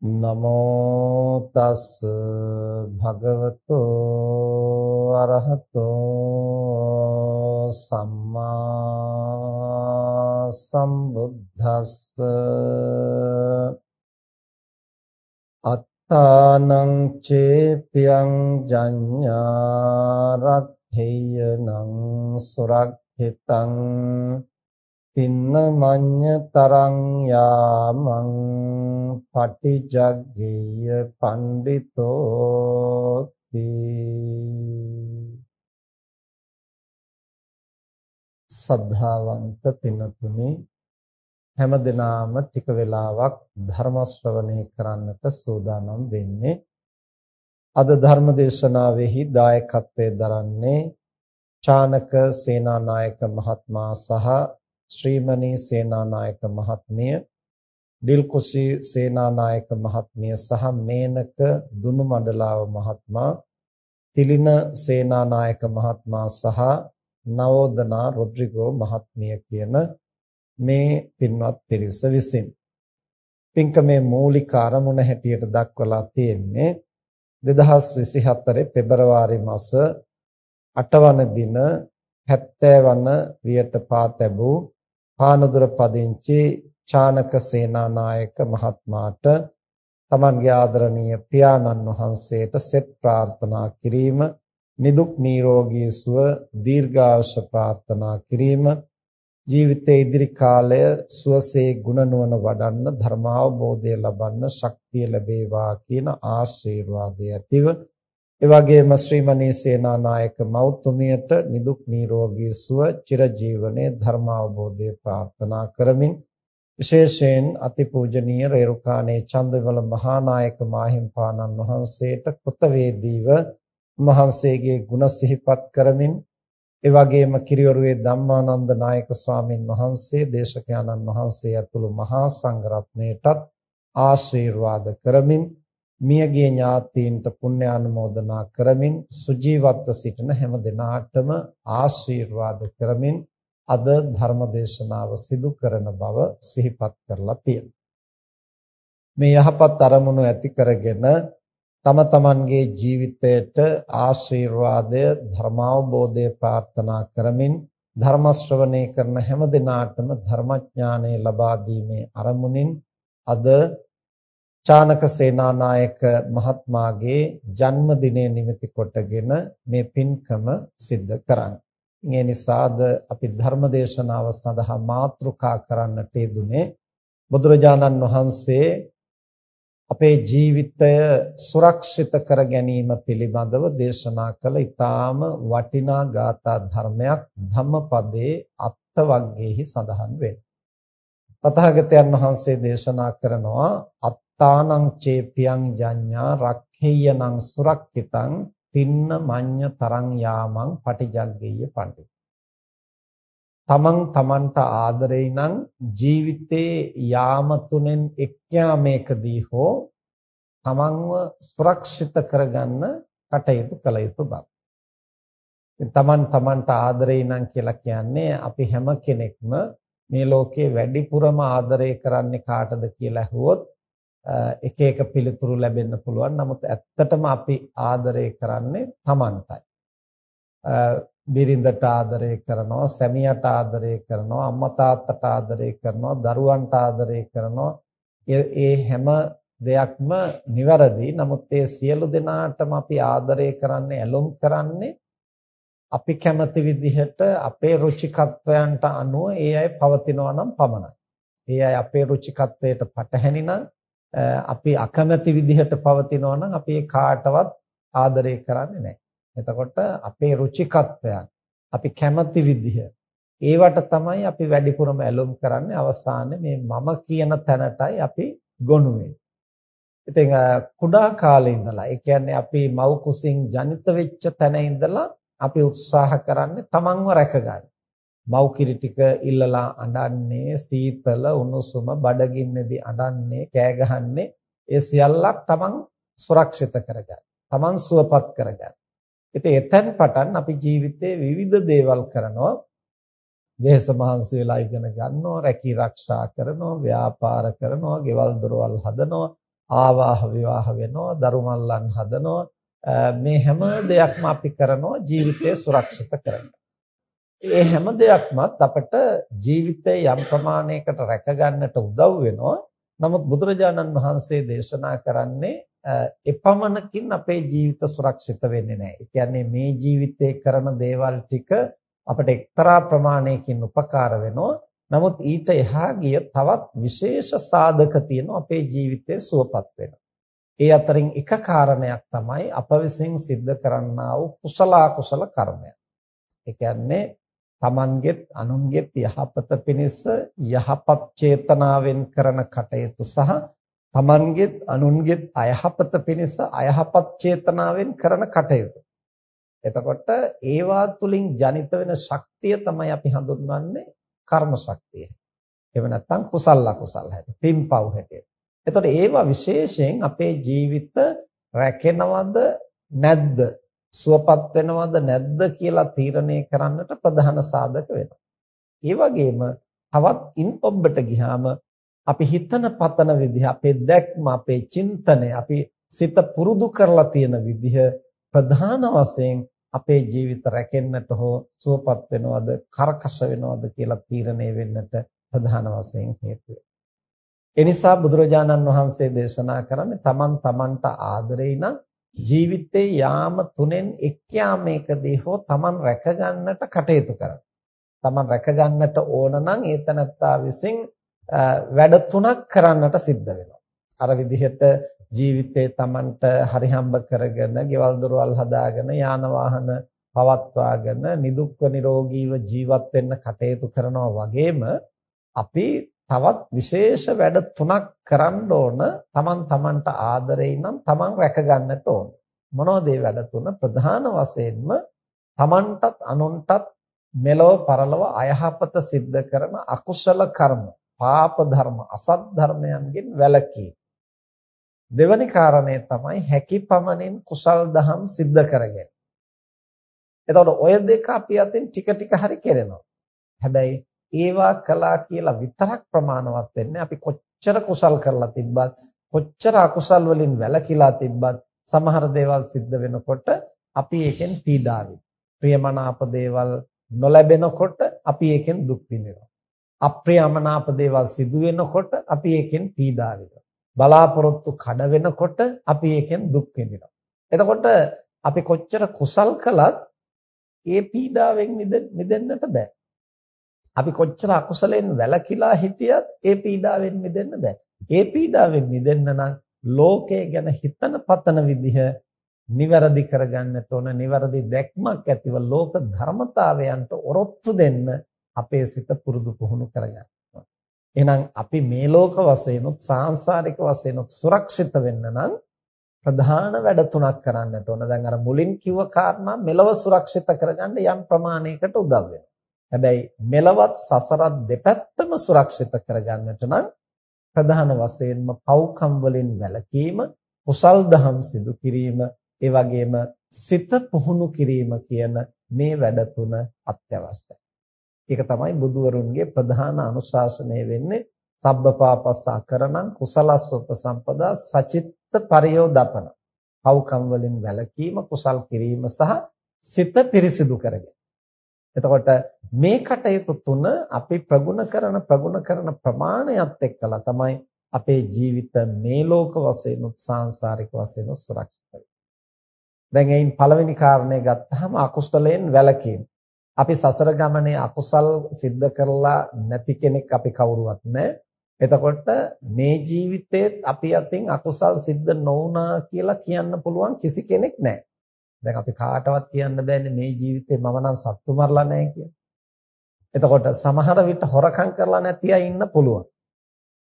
නමෝ තස් භගවතු අරහතෝ සම්මා සම්බුද්දස්ස අත්තානං චේපියං ජඤ්ඤා රක්ඛේයනං සුරක්ඛිතං තින්න මඤ්ඤ තරං යාමං පටිජග්ගේය පණ්ඩිතෝති. සද්ධාවන්ත පින්තුනි හැම දිනාම ටික වෙලාවක් ධර්ම ශ්‍රවණය කරන්නට සූදානම් වෙන්නේ. අද ධර්ම දේශනාවෙහි දායකත්වයෙන් දරන්නේ චානක සේනානායක මහත්මයා සහ ශ්‍රීමණී සේනානායක මහත්මිය ඩිල්කුසි සේනානායක මහත්මිය සහ මේනක දුනු මණ්ඩලාව මහත්මයා තිලින සේනානායක මහත්මයා සහ නවෝදනා රොඩ්රිගෝ මහත්මිය කියන මේ පින්වත් පිරිස විසින්. පින්කමේ මූලික අරමුණ හැටියට දක්වලා තියෙන්නේ 2024 පෙබරවාරි මාස 8 වන දින 70 වන වියට පා තැබූ පානදුර පදිංචි චානක සේනානායක මහත්මයාට තමන්ගේ ආදරණීය පියාණන් වහන්සේට සෙත් ප්‍රාර්ථනා කිරීම නිදුක් නිරෝගී සුව දීර්ඝායුෂ ප්‍රාර්ථනා කිරීම ජීවිතයේ ඉදිරි කාලය සුවසේ ගුණ නුවණ වඩන්න ධර්මාවබෝධය ලබන්න ශක්තිය ලැබේවා කියන ආශිර්වාදය ඇතිව ඒ වගේම ශ්‍රීමණී සේනානායක මෞතුමියට නිදුක් නිරෝගී සුව චිරජීවනයේ ධර්මාවබෝධය ප්‍රාර්ථනා කරමින් විශේෂයෙන් අතිපූජනීය රේරුකාණේ චන්දවිමල මහානායක මාහිම්පාණන් වහන්සේට කෘතවේදීව මහන්සේගේ ගුණ සිහිපත් කරමින් ඒ වගේම කිරියොරුවේ ධම්මානන්ද නායක ස්වාමින් වහන්සේ දේශකයන්න් වහන්සේ ඇතුළු මහා සංඝරත්නයටත් ආශිර්වාද කරමින් මියගිය ඥාතීන්ට පුණ්‍ය ආනුමෝදනා කරමින් සුජීවත්ව සිටින හැම දිනාටම ආශිර්වාද කරමින් අද ධර්ම දේශනාව සිදු කරන බව සිහිපත් කරලා තියෙනවා. මේ යහපත් අරමුණු ඇති කරගෙන තම තමන්ගේ ජීවිතයට ආශිර්වාදය ධර්මාවබෝධය ප්‍රාර්ථනා කරමින් ධර්ම ශ්‍රවණය කරන හැම දිනාටම ධර්මඥානය ලබා දීමේ අරමුණින් අද චානක සේනානායක මහත්මයාගේ ජන්මදිනය නිමිති කොටගෙන මේ පින්කම සිද්ධ කරන්නේ ඒ නිසාද අපි ධර්ම දේශනාව සඳහා මාතෘකා කරන්නට යෙදුනේ බුදුරජාණන් වහන්සේ අපේ ජීවිතය සුරක්ෂිත කර ගැනීම පිළිබඳව දේශනා කළ ඊටාම වටිනා ගාථා ධර්මයක් ධම්මපදයේ අත්වග්ගෙහි සඳහන් වෙනවා. තථාගතයන් වහන්සේ දේශනා කරනවා අත්තානං චේපියං ජඤ්ඤා රක්ඛේයනං සුරක්කිතං තින්න මඤ්ඤ තරං යාමං පටිජග්ගේය පඬි තමන් තමන්ට ආදරේ නම් ජීවිතේ යාම තුනෙන් එක් යාමේකදී හෝ තමන්ව සුරක්ෂිත කරගන්න කටයුතු කළ යුතු බව. තමන් තමන්ට ආදරේ නම් කියලා කියන්නේ අපි හැම කෙනෙක්ම මේ ලෝකේ වැඩිපුරම ආදරය කරන්නේ කාටද කියලා අහුවොත් එක එක පිළිතුරු ලැබෙන්න පුළුවන්. නමුත් ඇත්තටම අපි ආදරය කරන්නේ තමන්ටයි. බිරිඳට ආදරය කරනවා, සැමියාට ආදරය කරනවා, අම්මා තාත්තට ආදරය කරනවා, දරුවන්ට ආදරය කරනවා. ඒ හැම දෙයක්ම නිවැරදි. නමුත් ඒ සියලු දෙනාටම අපි ආදරය කරන්නේ, ඇලොම් කරන්නේ අපි කැමති විදිහට අපේ රුචිකත්වයන්ට අනුව ඒ අය පවතිනවා නම් පමණයි. ඒ අය අපේ රුචිකත්වයට පටහැනි නම් අපි අකමැති විදිහට පවතිනවා නම් අපි කාටවත් ආදරය කරන්නේ නැහැ. එතකොට අපේ රුචිකත්වයන් අපි කැමති විදිහ ඒවට තමයි අපි වැඩිපුරම ඇලුම් කරන්නේ අවසානයේ මේ මම කියන තැනටයි අපි ගොනු ඉතින් කුඩා කාලේ ඉඳලා ඒ කියන්නේ අපි මව් කුසින් ජනිත වෙච්ච තැන ඉඳලා අපි උත්සාහ කරන්නේ තමන්ව රැකගන්න. මව් කිරි ටික ඉල්ලලා අඬන්නේ සීතල උණුසුම බඩගින්නේදී අඬන්නේ කෑ ගහන්නේ ඒ සියල්ලක් තමන් සුරක්ෂිත කරගන්න. තමන් සුවපත් කරගන්න. ඉතින් එතෙන් පටන් අපි ජීවිතේ විවිධ දේවල් කරනවා. වෙහස මහන්සි වෙලා ඉගෙන ගන්නවා, රැකී ආරක්ෂා කරනවා, ව්‍යාපාර කරනවා, ගෙවල් දොරවල් හදනවා, ආවාහ විවාහ වෙනවා, දරුමල්ලන් හදනවා. මේ හැම දෙයක්ම අපි කරනවා ජීවිතය සුරක්ෂිත කරගන්න. ඒ හැම දෙයක්මත් අපට ජීවිතේ යම් ප්‍රමාණයකට රැකගන්නට උදව් වෙනවා. නමුත් බුදුරජාණන් වහන්සේ දේශනා කරන්නේ එපමණකින් අපේ ජීවිත සුරක්ෂිත වෙන්නේ නැහැ. ඒ කියන්නේ මේ ජීවිතේ කරන දේවල් ටික අපට එක්තරා ප්‍රමාණයකින් උපකාර වෙනවා. නමුත් ඊට එහා ගිය තවත් විශේෂ සාධක තියෙනවා අපේ ජීවිතේ සුවපත් වෙනවා. ඒ අතරින් එක කාරණයක් තමයි අප විසින් සිද්ධ කරන්නා වූ කුසල අකුසල කර්මය. ඒ කියන්නේ තමන්ගෙත් අනුන්ගෙත් යහපත පිණිස යහපත් චේතනාවෙන් කරන කටයුතු සහ තමන්ගෙත් අනුන්ගෙත් අයහපත පිණිස අයහපත් චේතනාවෙන් කරන කටයුතු. එතකොට ඒවා තුලින් ජනිත වෙන ශක්තිය තමයි අපි හඳුන්වන්නේ කර්ම ශක්තිය. එහෙම නැත්නම් කුසල අකුසල හැටි, පින්පව් හැටි. එතකොට ඒවා විශේෂයෙන් අපේ ජීවිත රැකෙනවද නැද්ද සුවපත් වෙනවද නැද්ද කියලා තීරණය කරන්නට ප්‍රධාන සාධක වෙනවා. ඒ වගේම තවත් ඉන් ඔබට ගියාම අපි හිතන පතන විදිහ අපේ දැක්ම අපේ චින්තනය අපි සිත පුරුදු කරලා තියෙන විදිහ ප්‍රධාන වශයෙන් අපේ ජීවිත රැකෙන්නට හෝ සුවපත් වෙනවද කරකශ වෙනවද කියලා තීරණය වෙන්නට ප්‍රධාන වශයෙන් හේතු එනිසා බුදුරජාණන් වහන්සේ දේශනා කරන්නේ තමන් තමන්ට ආදරේ නම් ජීවිතේ යාම තුනෙන් එක් යාමයකදී හෝ තමන් රැකගන්නට කටයුතු කරන්න. තමන් රැකගන්නට ඕන නම් ඒ තනත්තා විසින් වැඩ තුනක් කරන්නට සිද්ධ වෙනවා. අර විදිහට ජීවිතේ තමන්ට හරිහම්බ කරගෙන, ගෙවල් දොරවල් හදාගෙන, යාන වාහන පවත්වාගෙන නිදුක්ව නිරෝගීව ජීවත් වෙන්න කටයුතු කරනවා වගේම අපි තවත් විශේෂ වැඩ තුනක් කරන්න ඕන. තමන් තමන්ට ආදරේ නම් තමන් රැක ගන්නට ඕන. මොනවද මේ වැඩ තුන? ප්‍රධාන වශයෙන්ම තමන්ටත් අනුන්ටත් මෙලොව පරලොව අයහපත සිද්ධ කරන අකුසල කර්ම පාප ධර්ම අසත් ධර්මයන්ගෙන් වැළකීම. දෙවැනි කාරණය තමයි හැකිපමණින් කුසල් දහම් සිද්ධ කරගෙන. එතකොට ඔය දෙක අපි අතින් ටික ටික හරි කෙරෙනවා. හැබැයි ඒවා කළා කියලා විතරක් ප්‍රමාණවත් වෙන්නේ අපි කොච්චර කුසල් කරලා තිබ්බත් කොච්චර අකුසල් වලින් වැළකීලා තිබ්බත් සමහර දේවල් සිද්ධ වෙනකොට අපි ඒකෙන් පීඩා ප්‍රියමනාප දේවල් නොලැබෙනකොට අපි ඒකෙන් දුක් විඳිනවා. අප්‍රියමනාප දේවල් සිදු වෙනකොට අපි ඒකෙන් පීඩා බලාපොරොත්තු කඩ වෙනකොට අපි ඒකෙන් දුක් විඳිනවා. එතකොට අපි කොච්චර කුසල් කළත් ඒ පීඩාවෙන් මිදෙන්නට බෑ. අපි කොච්චර අකුසලෙන් වැළකීලා හිටියත් ඒ පීඩාවෙන් මිදෙන්න බෑ. ඒ පීඩාවෙන් මිදෙන්න නම් ලෝකය ගැන හිතන පතන විදිහ නිවැරදි කරගන්නට ඕන නිවැරදි දැක්මක් ඇතිව ලෝක ධර්මතාවයන්ට ඔරොත්තු දෙන්න අපේ සිත පුරුදු පුහුණු කරගන්න එහෙනම් අපි මේ ලෝක වශයෙන්ුත් සාංශාරික වශයෙන්ුත් සුරක්ෂිත වෙන්න නම් ප්‍රධාන වැඩ තුනක් කරන්නට ඕන. දැන් අර මුලින් කිව්ව කාරණා මෙලව සුරක්ෂිත කරගන්න යම් ප්‍රමාණයකට උදව් වෙනවා. හැබැයි මෙලවත් සසරත් දෙපැත්තම සුරක්ෂිත කරගන්නට නම් ප්‍රධාන වශයෙන්ම පව්කම් වලින් වැළකීම, කුසල් දහම් සිදු කිරීම, ඒ වගේම සිත පුහුණු කිරීම කියන මේ වැඩ තුන අත්‍යවශ්‍යයි. ඒක තමයි බුදුවරුන්ගේ ප්‍රධාන අනුශාසනය වෙන්නේ සබ්බපාපස්සා කරණං කුසලස්ස උපසම්පදා සචිත්ත පරියෝදපන. පව්කම් වලින් වැළකීම, කුසල් කිරීම සහ සිත පිරිසිදු කරගෙන. එතකොට මේ කටයුතු තුන අපි ප්‍රගුණ කරන ප්‍රගුණ කරන ප්‍රමාණයත් එක්කලා තමයි අපේ ජීවිත මේ ලෝක වශයෙන් උත්සාහාරික වශයෙන් සුරක්ෂිත වෙන්නේ. දැන් එයින් පළවෙනි කාරණේ ගත්තාම අකුසලයෙන් වැළකීම. අපි සසර ගමනේ අකුසල් සිද්ධ කරලා නැති කෙනෙක් අපි කවුරුවත් නැහැ. එතකොට මේ ජීවිතේත් අපි අතින් අකුසල් සිද්ධ නොවුනා කියලා කියන්න පුළුවන් කිසි කෙනෙක් නැහැ. දැන් අපි කාටවත් කියන්න බෑනේ මේ ජීවිතේ මම නම් සත්තු මරලා නැහැ කියලා. එතකොට සමහර විට හොරකම් කරලා නැති අය ඉන්න පුළුවන්.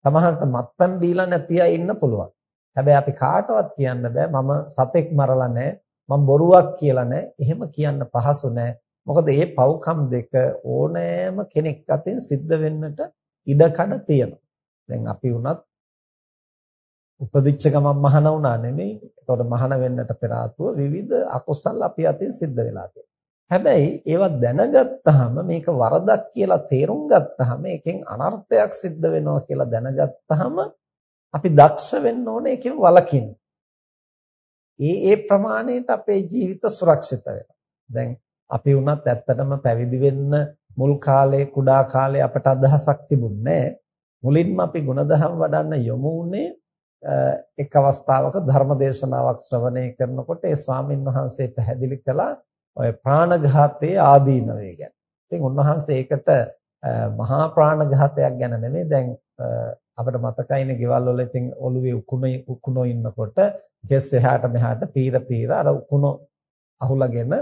සමහරට මත්පැන් බීලා නැති අය ඉන්න පුළුවන්. හැබැයි අපි කාටවත් කියන්න බෑ මම සතෙක් මරලා නැහැ. මම බොරුවක් කියලා නැහැ. එහෙම කියන්න පහසු නැහැ. මොකද මේ පව්කම් දෙක ඕනෑම කෙනෙක් අතින් සිද්ධ වෙන්නට ඉඩ කඩ තියෙනවා. දැන් අපි වුණත් උපදිච්ච ගමන් මහාන වුණා නෙමෙයි. ඒතකොට මහාන වෙන්නට පෙර ආතුව විවිධ අකුසල් අපි අතින් සිද්ධ වෙලා තියෙනවා. හැබැයි ඒවා දැනගත්තාම මේක වරදක් කියලා තේරුම් ගත්තාම ඒකෙන් අනර්ථයක් සිද්ධ වෙනවා කියලා දැනගත්තාම අපි දක්ෂ වෙන්න ඕනේ ඒකෙන් වළකින්න. ඒ ඒ ප්‍රමාණයට අපේ ජීවිත සුරක්ෂිත වෙනවා. දැන් අපි වුණත් ඇත්තටම පැවිදි වෙන්න මුල් කාලේ කුඩා කාලේ අපට අදහසක් තිබුණේ මුලින්ම අපි ಗುಣධම් වඩන්න යොමු වුණේ එක් අවස්ථාවක ධර්ම දේශනාවක් ශ්‍රවණය කරනකොට ඒ ස්වාමින් වහන්සේ පැහැදිලි කළා ඔය ප්‍රාණඝාතයේ ආදීනවය ගැන. ඉතින් උන්වහන්සේ ඒකට මහා ප්‍රාණඝාතයක් ගැන නෙමෙයි දැන් අපිට මතකයිනේ ගෙවල් වල ඉතින් ඔළුවේ උකුණේ උකුණෝ ඉන්නකොට කෙස් එහාට මෙහාට පීර පීර අර උකුණෝ අහුලගෙන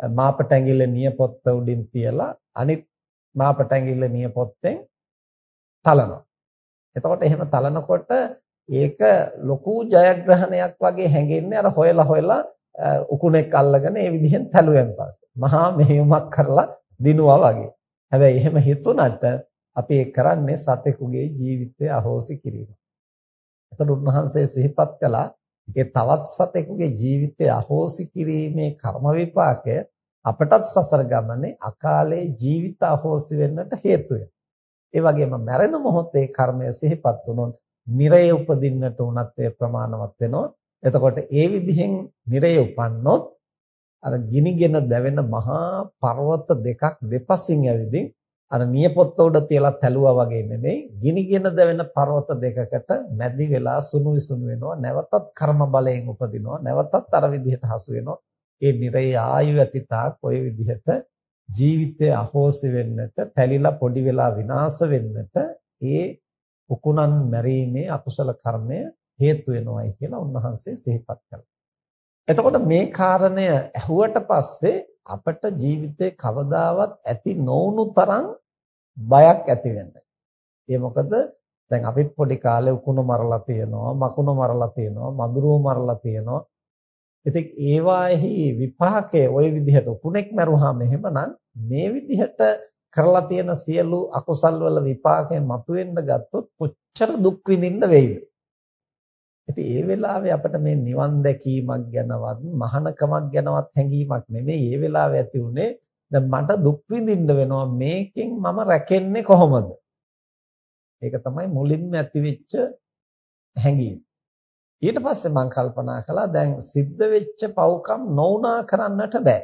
මාපට ඇඟිල්ල නියපොත්ත උඩින් තියලා අනිත් මාපට ඇඟිල්ල නියපොත්තෙන් තලනවා. එතකොට එහෙම තලනකොට ඒක ලොකු ජයග්‍රහණයක් වගේ හැඟෙන්නේ අර හොයලා හොයලා උකුණෙක් අල්ලගෙන ඒ විදිහෙන් තැලුවෙන් පස්සේ මහා මෙහෙයුමක් කරලා දිනුවා වගේ. හැබැයි එහෙම හිතුණට අපි ඒ කරන්නේ සතෙකුගේ ජීවිතය අහෝසි කිරීම. එතකොට උන්වහන්සේ සිහිපත් කළා ඒ තවත් සතෙකුගේ ජීවිතය අහෝසි කිරීමේ කර්ම විපාකය අපටත් සසර ගමනේ අකාලේ ජීවිත අහෝසි වෙන්නට හේතු ඒ වගේම මැරෙන මොහොතේ කර්මය සිහිපත් වුණොත් නිරයේ උපදින්නට උනත් ඒ ප්‍රමාණවත් වෙනවා. එතකොට ඒ විදිහෙන් නිරයේ උපන්නොත් අර ගිනිගෙන දැවෙන මහා පර්වත දෙකක් දෙපසින් ඇවිදින් අර නියපොත්ත උඩ තියලා තැලුවා වගේ නෙමෙයි ගිනිගෙන දැවෙන පර්වත දෙකකට මැදි වෙලා සුණු විසුණු වෙනවා නැවතත් කර්ම බලයෙන් උපදිනවා නැවතත් අර විදිහට හසු වෙනවා ඒ නිරේ ආයු ඇති තාක් ওই විදිහට ජීවිතය අහෝසි වෙන්නට තැලිලා පොඩි වෙලා විනාශ වෙන්නට ඒ උකුණන් මැරීමේ අකුසල කර්මය හේතු වෙනවයි කියලා උන්වහන්සේ සිහිපත් කළා. එතකොට මේ කාරණය ඇහුවට පස්සේ අපට ජීවිතේ කවදාවත් ඇති නොවුණු තරම් බයක් ඇති වෙන්නේ. ඒ මොකද දැන් අපිත් පොඩි කාලේ උකුණු මරලා තියෙනවා, මකුණු මරලා තියෙනවා, මදුරුව මරලා තියෙනවා. ඉතින් ඒවාෙහි විපාකයේ ওই විදිහට උකුණෙක් මරුවාම එහෙමනම් මේ විදිහට කරලා තියෙන සියලු අකුසල් වල විපාකයෙන් මතුවෙන්න ගත්තොත් කොච්චර දුක් විඳින්න වෙයිද? ඉතින් ඒ වෙලාවේ අපිට මේ නිවන් දැකීමක් ගැනවත් මහානකමක් ගැනවත් හැඟීමක් නෙමෙයි ඒ වෙලාවේ ඇති උනේ දැන් මට දුක් විඳින්න වෙනවා මේකෙන් මම රැකෙන්නේ කොහොමද? ඒක තමයි මුලින්ම ඇතිවෙච්ච හැඟීම. ඊට පස්සේ මම කල්පනා කළා දැන් සිද්ධ වෙච්ච පව්කම් නොඋනා කරන්නට බෑ.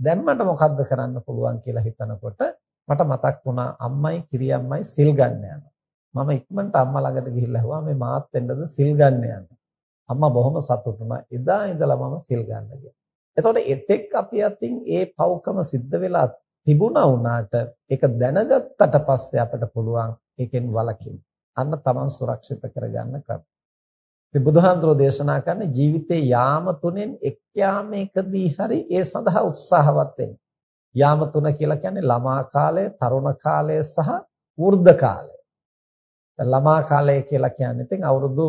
දැන් මට මොකද්ද කරන්න පුළුවන් කියලා හිතනකොට මට මතක් වුණා අම්මයි කිරියම්මයි සිල් ගන්න යනවා. මම ඉක්මනට අම්මා ළඟට ගිහිල්ලා ඇහුවා මේ මාත් එන්නද සිල් ගන්න යන්න. අම්මා බොහොම සතුටු වුණා. එදා ඉඳලා මම සිල් ගන්න ගියා. එතකොට එතෙක් අපි අතින් ඒ පව්කම සිද්ධ වෙලා තිබුණා වුණාට ඒක දැනගත්තට පස්සේ අපිට පුළුවන් ඒකෙන් වළකින්න. අන්න තමන් සුරක්ෂිත කරගන්න ක්‍රම. ඉතින් බුදුහාඳුරෝ දේශනා කරන ජීවිතේ යාම තුනෙන් එක් යාමයකදී හරි ඒ සඳහා උත්සාහවත් වෙන්න. යාම තුන කියලා කියන්නේ ළමා කාලය, තරුණ කාලය සහ වෘද්ධ කාලය. ළමා කාලය කියලා කියන්නේ ඉතින් අවුරුදු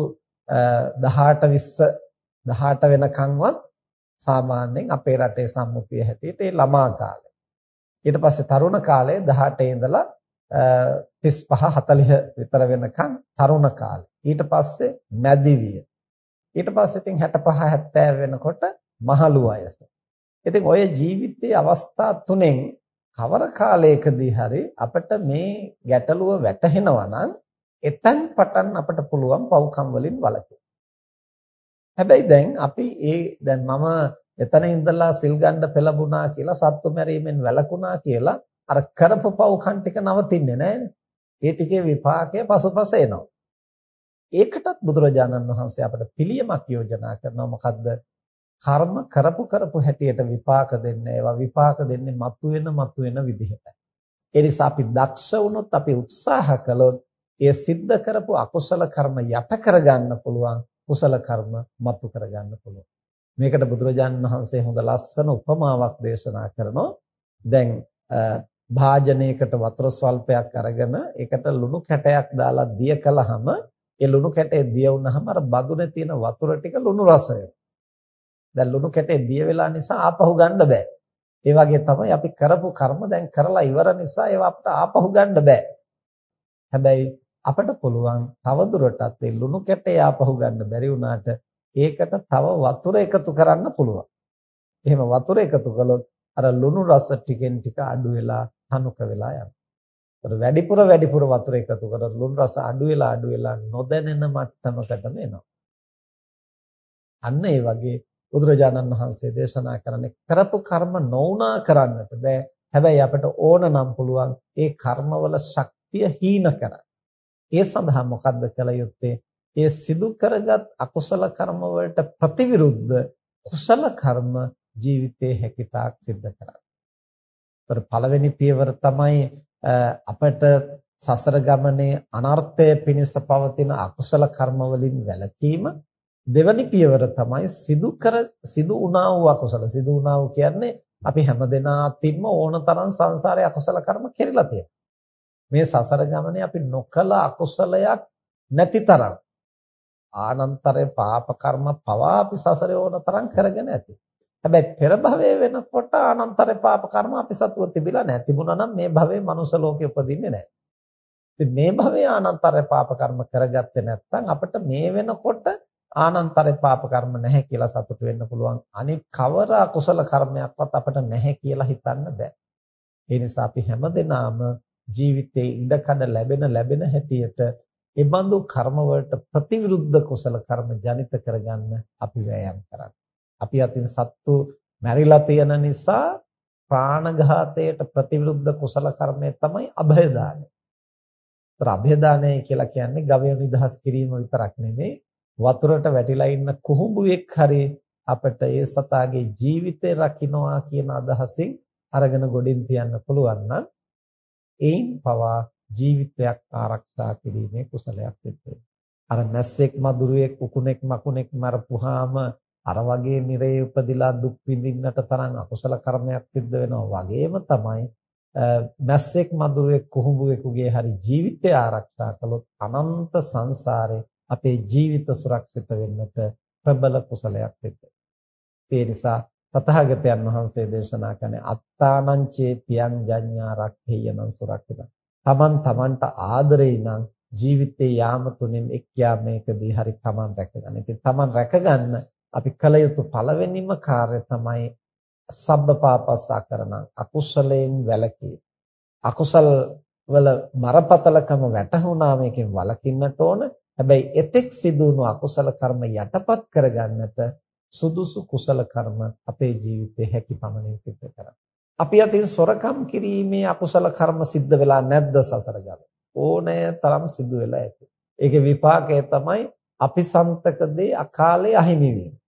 18 20 18 වෙනකන්වත් සාමාන්‍යයෙන් අපේ රටේ සම්මුතිය හැටියට ඒ ළමා කාලය. ඊට පස්සේ තරුණ කාලේ 18 ඉඳලා 35 40 විතර වෙනකන් තරුණ කාලේ. ඊට පස්සේ මැදිවිය. ඊට පස්සේ ඉතින් 65 70 වෙනකොට මහලු වයස. ඉතින් ඔය ජීවිතයේ අවස්ථා තුනෙන් කවර කාලයකදී හරි අපිට මේ ගැටලුව වැටහෙනවා නම් එතෙන් පටන් අපිට පුළුවන් පව්කම් වලින් වළකින්න. හැබැයි දැන් අපි ඒ දැන් මම එතන ඉඳලා සිල් ගන්න පෙළඹුණා කියලා සත්තු මැරීමෙන් වැළකුණා කියලා අර කරපු පව්කම් ටික නවතින්නේ නැහැනේ. ඒ ටිකේ විපාකය පසුපස එනවා. ඒකටත් බුදුරජාණන් වහන්සේ අපට පිළියමක් යෝජනා කරනවා මොකද්ද? කර්ම කරපු කරපු හැටියට විපාක දෙන්නේ ඒවා විපාක දෙන්නේ මතුවෙන මතුවෙන විදිහට. ඒ නිසා අපි දක්ෂ වුණොත් අපි උත්සාහ කළොත් ඒ සිද්ධ කරපු අකුසල කර්ම යට කරගන්න පුළුවන් කුසල කර්ම මතු කරගන්න පුළුවන්. මේකට බුදුරජාණන් වහන්සේ හොඳ ලස්සන උපමාවක් දේශනා කරනවා. දැන් භාජනයකට වතුර ස්වල්පයක් අරගෙන ඒකට ලුණු කැටයක් දාලා දිය කළාම ඒ ලුණු කැටේ දිය වුණාම අර බඳුනේ තියෙන වතුර ටික ලුණු රස වෙනවා. දැන් ලුණු කැටේ දිය වෙලා නිසා ආපහු ගන්න බෑ. ඒ වගේ තමයි අපි කරපු කර්ම දැන් කරලා ඉවර නිසා ඒවා අපිට ආපහු ගන්න බෑ. හැබැයි අපිට පුළුවන් තවදුරටත් ඒ ලුණු කැටේ ආපහු ගන්න බැරි වුණාට ඒකට තව වතුර එකතු කරන්න පුළුවන්. එහෙම වතුර එකතු කළොත් අර ලුණු රස ටිකෙන් ටික අඩු වෙලා තනුක වෙලා යනවා. ඒතර වැඩිපුර වැඩිපුර වතුර එකතු කරලා ලුණු රස අඩු වෙලා අඩු වෙලා නොදැනෙන මට්ටමකටම එනවා. අන්න ඒ වගේ බුදුරජාණන් වහන්සේ දේශනා කරන්නේ කරපු කර්ම නොඋනා කරන්නට බෑ. හැබැයි අපිට ඕන නම් පුළුවන් ඒ කර්මවල ශක්තිය හීන කරන්න. ඒ සඳහා මොකද්ද කළ යුත්තේ? ඒ සිදු කරගත් අකුසල කර්ම වලට ප්‍රතිවිරුද්ධ කුසල කර්ම ජීවිතේ හැකිතාක් සිද්ධ කරන්න. ඒතර පළවෙනි පියවර තමයි අපට සසර ගමනේ අනර්ථය පිණිස පවතින අකුසල කර්ම වලින් වැළකීම. දෙවැනි පියවර තමයි සිදු කර සිදු වුණා වූ අකුසල. සිදු වුණා වූ කියන්නේ අපි හැමදෙනා අතින්ම ඕනතරම් සංසාරයේ අකුසල කර්ම කෙරලා තියෙනවා. මේ සසර ගමනේ අපි නොකල අකුසලයක් නැති තරම් ආනන්තරේ පාප කර්ම පවා අපි සසරේ ඕනතරම් කරගෙන ඇති. හැබැයි පෙර භවයේ වෙනකොට අනන්තර පාප කර්ම අපි සතුව තිබිලා නැහැ. තිබුණා නම් මේ භවයේ මනුෂ්‍ය ලෝකෙ උපදින්නේ නැහැ. ඉතින් මේ භවයේ අනන්තර පාප කර්ම කරගත්තේ නැත්නම් අපිට මේ වෙනකොට ආනන්තර පාප කර්ම නැහැ කියලා සතුට වෙන්න පුළුවන්. අනිත් කවර අකුසල කර්මයක්වත් අපිට නැහැ කියලා හිතන්න බෑ. ඒ නිසා අපි හැමදෙනාම ජීවිතේ ඉඩකඩ ලැබෙන ලැබෙන හැටියට ඒ බඳු කර්ම වලට ප්‍රතිවිරුද්ධ කුසල කර්ම ජනිත කරගන්න අපි වෑයම් කරන්න. අපි අතින් සත්තු මැරිලා තියෙන නිසා ප්‍රාණඝාතයට ප්‍රතිවිරුද්ධ කුසල කර්මය තමයි અભයදානය. ඒතර અભයදානය කියලා කියන්නේ ගවය නිදහස් කිරීම විතරක් නෙමෙයි වතුරට වැටිලා ඉන්න කුහුඹුවෙක් හරි අපිට ඒ සතාගේ ජීවිතය රකින්නවා කියන අදහසින් අරගෙන ගොඩින් තියන්න පුළුවන් නම් ඒන් පවා ජීවිතයක් ආරක්ෂා කිරීමේ කුසලයක් සිද්ධ වෙනවා. අර මැස්සෙක් මදුරුවෙක් උකුණෙක් මකුණෙක් මරපුවාම අර වගේ නිරේ උපදිලා දුක් විඳින්නට තරම් අකුසල කර්මයක් සිද්ධ වෙනවා වගේම තමයි මැස්සෙක් මදුරුවෙක් කුහුඹුවෙකුගේ හරි ජීවිතය ආරක්ෂා කළොත් අනන්ත සංසාරේ අපේ ජීවිත සුරක්ෂිත වෙන්නට ප්‍රබල කුසලයක් සිද්ධ ඒ නිසා තථාගතයන් වහන්සේ දේශනා කරන්නේ අත්තානං චේපියං ජඤ්ඤා රක්ඛේයනං සුරක්ෂිත. Taman tamanට ආදරේ නම් ජීවිතේ යාම තුනෙන් එක් යාමයකදී හරි Taman රැකගන්න. ඉතින් Taman රැකගන්න අපි කල යුතු පළවෙනිම කාර්ය තමයි සබ්බපාපස්සා කරන අකුසලයෙන් වැළකීම. අකුසල් වල බරපතලකම වැටහුණා මේකෙන් වළකින්නට ඕන. හැබැයි එතෙක් සිදුණු අකුසල කර්ම යටපත් කරගන්නට සුදුසු කුසල කර්ම අපේ ජීවිතේ හැකි පමණින් සිද්ධ කරන්න. අපි අතින් සොරකම් කිරීමේ අකුසල කර්ම සිද්ධ වෙලා නැද්ද සසර ගමන? ඕනෑ තරම් සිදු වෙලා ඇති. ඒකේ විපාකය තමයි අපි සන්තක දේ අකාලේ අහිමි වීම.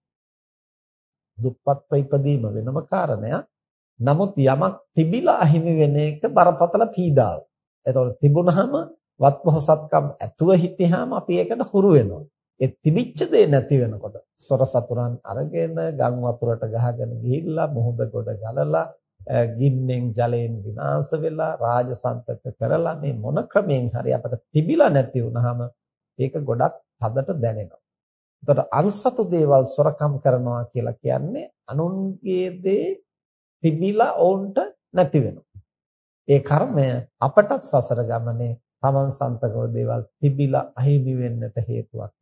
දුප්පත්ව ඉපදීම වෙනම කාරණයක්. නමුත් යමක් තිබිලා අහිමි වෙන එක බරපතල පීඩාව. එතකොට තිබුණාම වත්පොහසත්කම් ඇතුව හිටියාම අපි ඒකට හුරු වෙනවා. ඒ තිබිච්ච දේ නැති වෙනකොට සොර සතුරන් අරගෙන ගම් වතුරට ගහගෙන ගිහිල්ලා මුහුද ගොඩ ගලලා ගින්නෙන් ජලයෙන් විනාශ වෙලා රාජසන්තක කරලා මේ මොන ක්‍රමයෙන් හරි අපිට තිබිලා නැති වුනහම ඒක ගොඩක් හදට දැනෙනවා. එතකොට අන්සතු දේවල් සොරකම් කරනවා කියලා කියන්නේ අනුන්ගේ දේ තිබිලා ඔවුන්ට නැති වෙනවා. ඒ කර්මය අපටත් සසර ගමනේ තමන් සන්තකව දේවල් තිබිලා අහිමි වෙන්නට හේතුවක්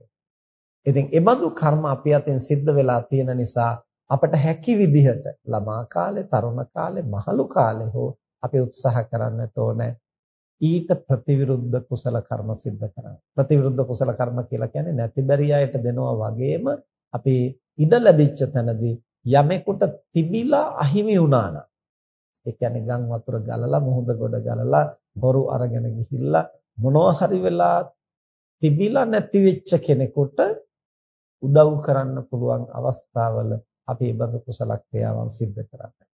ඉතින් ඒ බඳු කර්ම අපි අතින් සිද්ධ වෙලා තියෙන නිසා අපට හැකි විදිහට ළමා කාලේ, තරුණ කාලේ, මහලු කාලේ හෝ අපි උත්සාහ කරන්නට ඕනේ ඊට ප්‍රතිවිරුද්ධ කුසල කර්ම සිද්ධ කරන්න. ප්‍රතිවිරුද්ධ කුසල කර්ම කියලා කියන්නේ නැති බැරි අයට දෙනවා වගේම අපි ඉඩ ලැබිච්ච තැනදී යමෙකුට තිබිලා අහිමි වුණා නම් ඒ කියන්නේ ගම් වතුර ගලලා මුහුද ගොඩ ගලලා බොරු අරගෙන ගිහිල්ලා මොනවා හරි වෙලා තිබිලා නැති වෙච්ච කෙනෙකුට උදව් කරන්න පුළුවන් අවස්ථාවල අපි මේ බඳු කුසල ක්‍රියාවන් සිද්ධ කරන්නේ.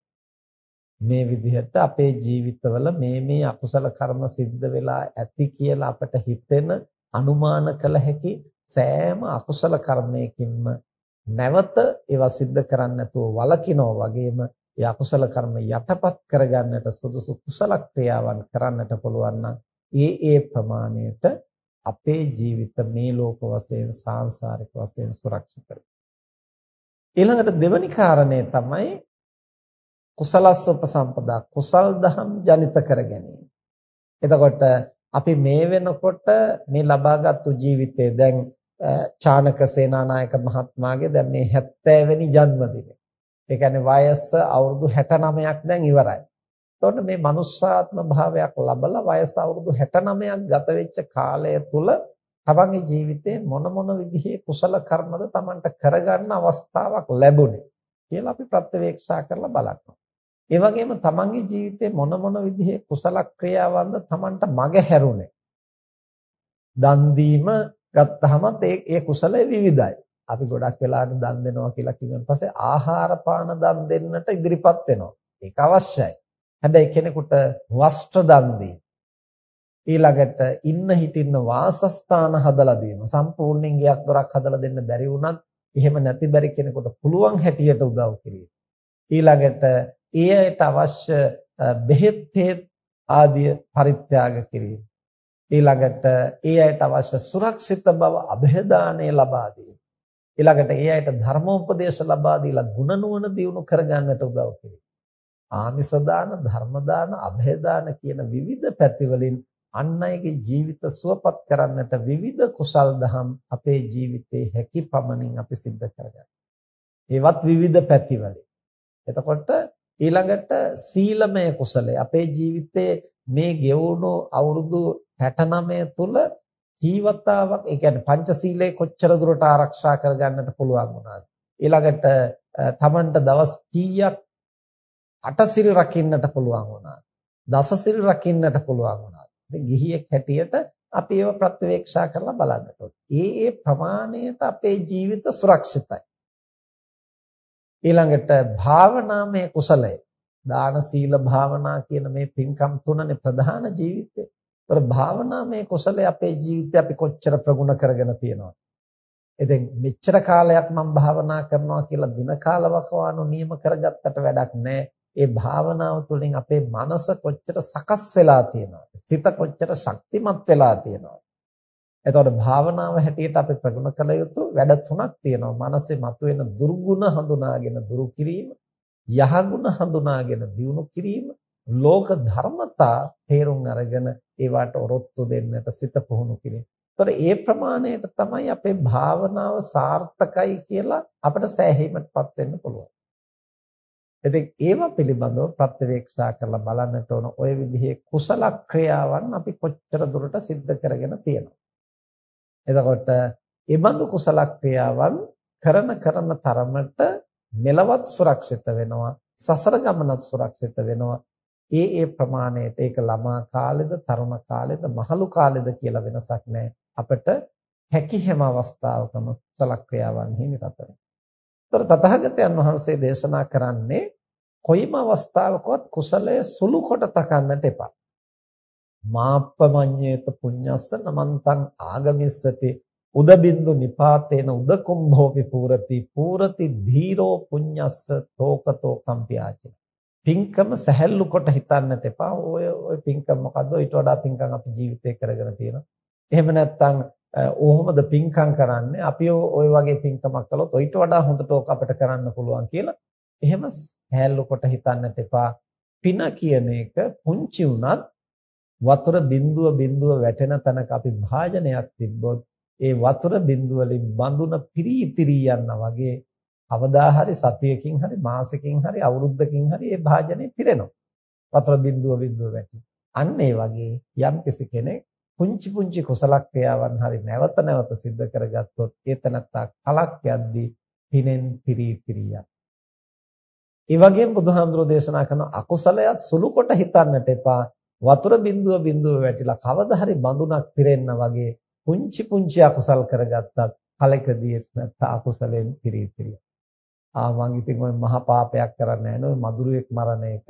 මේ විදිහට අපේ ජීවිතවල මේ මේ අකුසල කර්ම සිද්ධ වෙලා ඇති කියලා අපට හිතෙන අනුමාන කළ හැකි සෑම අකුසල කර්මයකින්ම නැවත ඒවා සිද්ධ කරන්න නැතුව වළකිනවා වගේම ඒ අකුසල කර්ම යටපත් කරගන්නට සුදුසු කුසල ක්‍රියාවන් කරන්නට පුළුවන් නම් ඒ ඒ ප්‍රමාණයට අපේ ජීවිත මේ ලෝක වශයෙන් සාංශාරික වශයෙන් සුරක්ෂිත ඊළඟට දෙවැනි කාරණය තමයි කුසලස්ස උපසම්පදා කුසල් දහම් ජනිත කර ගැනීම. එතකොට අපි මේ වෙනකොට මේ ලබාගත්තු ජීවිතේ දැන් චානක සේනානායක මහත්මයාගේ දැන් මේ 70 වෙනි ජන්මදිනය. ඒ කියන්නේ වයස අවුරුදු 69ක් දැන් ඉවරයි. එතකොට මේ මනුෂ්‍යාත්ම භාවයක් ලබලා වයස අවුරුදු 69ක් ගත වෙච්ච කාලය තුල තමන්ගේ ජීවිතේ මොන මොන විදිහේ කුසල කර්මද තමන්ට කරගන්න අවස්ථාවක් ලැබුණේ කියලා අපි ප්‍රත්‍යවේක්ෂා කරලා බලන්න. ඒ වගේම තමන්ගේ ජීවිතේ මොන මොන විදිහේ කුසල ක්‍රියාවන්ද තමන්ට මග හැරුණේ. දන් දීම ගත්තහමත් ඒ ඒ කුසලය විවිධයි. අපි ගොඩක් වෙලාවට දන් දෙනවා කියලා කිව්වන් පස්සේ ආහාර පාන දන් දෙන්නට ඉදිරිපත් වෙනවා. ඒක අවශ්‍යයි. හැබැයි කෙනෙකුට වස්ත්‍ර දන් දීම ඊළඟට ඉන්න හිටින්න වාසස්ථාන හදලා දීම සම්පූර්ණයෙන් ගයක් දොරක් හදලා දෙන්න බැරි වුණත් එහෙම නැති බැරි කෙනෙකුට පුළුවන් හැටියට උදව් කිරීම ඊළඟට ඒයට අවශ්‍ය බෙහෙත් තෙත් ආදිය පරිත්‍යාග කිරීම. ඊළඟට ඒ අයට අවශ්‍ය සුරක්ෂිත බව અભේදානය ලබා දීම. ඊළඟට ඒ අයට ධර්මෝපදේශ ලබා දීලා ගුණ නුවණ දියුණු කරගන්නට උදව් කිරීම. ආමිස දාන, ධර්ම දාන, અભේදාන කියන විවිධ පැතිවලින් අන් අයගේ ජීවිත සුවපත් කරන්නට විවිධ කුසල් දහම් අපේ ජීවිතේ හැකි පමණින් අපි සිද්ධ කරගන්නවා. ඒවත් විවිධ පැතිවලින්. එතකොට ඊළඟට සීලමය කුසලය. අපේ ජීවිතයේ මේ ගෙවුණු අවුරුදු 69 තුල ජීවතාවක් ඒ කියන්නේ පංචශීලයේ කොච්චර දුරට ආරක්ෂා කරගන්නට පුළුවන් වුණාද? ඊළඟට තමන්ට දවස් කීයක් අටසිල් රකින්නට පුළුවන් වුණාද? දසසිල් රකින්නට පුළුවන් වුණාද? ගිහියෙක් හැටියට අපි ඒව ප්‍රත්‍යවේක්ෂා කරලා බලන්නට ඒ ඒ ප්‍රමාණයට අපේ ජීවිත සුරක්ෂිතයි. ඊළඟට භාවනාමය කුසලය දාන සීල භාවනා කියන මේ පින්කම් තුනනේ ප්‍රධාන ජීවිතය. ඒතර භාවනාමය කුසලය අපේ ජීවිතේ අපි කොච්චර ප්‍රගුණ කරගෙන තියෙනවද? ඉතින් මෙච්චර කාලයක් මම භාවනා කරනවා කියලා දින කාලවකවානු නියම කරගත්තට වැඩක් නැහැ. ඒ භාවනාව තුළින් අපේ මනස කොච්චර සකස් වෙලා තියෙනවද? සිත කොච්චර ශක්තිමත් වෙලා තියෙනවද? එතකොට භාවනාව හැටියට අපි ප්‍රගුණ කළ යුතු වැඩ තුනක් තියෙනවා. මනසේ මතුවෙන දුර්ගුණ හඳුනාගෙන දුරු කිරීම, යහගුණ හඳුනාගෙන දියුණු කිරීම, ලෝක ධර්මතා තේරුම් අරගෙන ඒවට ඔරොත්තු දෙන්නට සිත පුහුණු කිරීම. එතකොට ඒ ප්‍රමාණයට තමයි අපේ භාවනාව සාර්ථකයි කියලා අපිට සෑහීමටපත් වෙන්න පුළුවන්. ඉතින් ඒවා පිළිබඳව ප්‍රත්‍යවේක්ෂා කරලා බලන්නට ඕන ওই විදිහේ කුසල ක්‍රියාවන් අපි කොච්චර දුරට සිද්ධ කරගෙන තියෙනවා. එතකොට ඒ බඳු කුසල ක්‍රියාවන් කරන කරන තරමට මෙලවත් සුරක්ෂිත වෙනවා සසර ගමනත් සුරක්ෂිත වෙනවා ඒ ඒ ප්‍රමාණයට ඒක ළමා කාලෙද තරුණ කාලෙද මහලු කාලෙද කියලා වෙනසක් නැහැ අපිට හැකි හැම අවස්ථාවකම කුසල ක්‍රියාවන්හි නිරත වෙන්න. ඒතර තථාගතයන් වහන්සේ දේශනා කරන්නේ කොයිම අවස්ථාවකවත් කුසලය සුළු කොට තකන්නට එපා. මාප්පමඤ්ඤේත පුඤ්ඤස්ස නමන්තං ආගමිස්සති. උදබින්දු නිපාතේන උදකුම්භෝපි පූරති පූරති ධීරෝ පුඤ්ඤස්ස තෝකතෝ කම්පියාචි පින්කම සැහැල්ලු කොට හිතන්නට එපා. ඔය ඔය පින්කම මොකද්ද? ඊට වඩා පින්කම් අපි ජීවිතේ කරගෙන තියෙනවා. එහෙම නැත්නම් ඕහොමද පින්කම් කරන්නේ? අපි ඔය වගේ පින්කමක් කළොත් ඊට වඩා හොඳට ඕක අපිට කරන්න පුළුවන් කියලා එහෙම හැල්ලු කොට හිතන්නට එපා. පින කියන එක පුංචි වුණත් වතුර බිඳුව බිඳුව වැටෙන තැනක අපි භාජනයක් තිබ්බොත් ඒ වතුර බිඳුව වලින් බඳුන පිරීතිරී යනවා වගේ අවදා හරි සතියකින් හරි මාසෙකින් හරි අවුරුද්දකින් හරි ඒ භාජනේ පිරෙනවා. වතුර බිඳුව බිඳුව වැටි. අන්න ඒ වගේ යම් කෙනෙක් පුංචි පුංචි කුසල ක්‍රියාවන් හරි නැවත නැවත සිද්ධ කරගත්තොත් ඒ තනත්තා කලක් යද්දී පිනෙන් පිරී පිරියක්. ඒ වගේම බුදුහාමුදුරෝ දේශනා කරන අකුසලයක් සුළු කොට හිතන්නට එපා. වතුර බිඳුව බිඳුව වැටිලා කවදා හරි බඳුනක් පිරෙන්න වගේ පුංචි පුංචි අකුසල් කරගත්තත් කලකදී නැත්නම් අකුසලෙන් පිරී පිරිය. ආ මං ඉතින් ඔය මහා පාපයක් කරන්නේ නැහැ නෝ මදුරුවෙක් මරණ එක,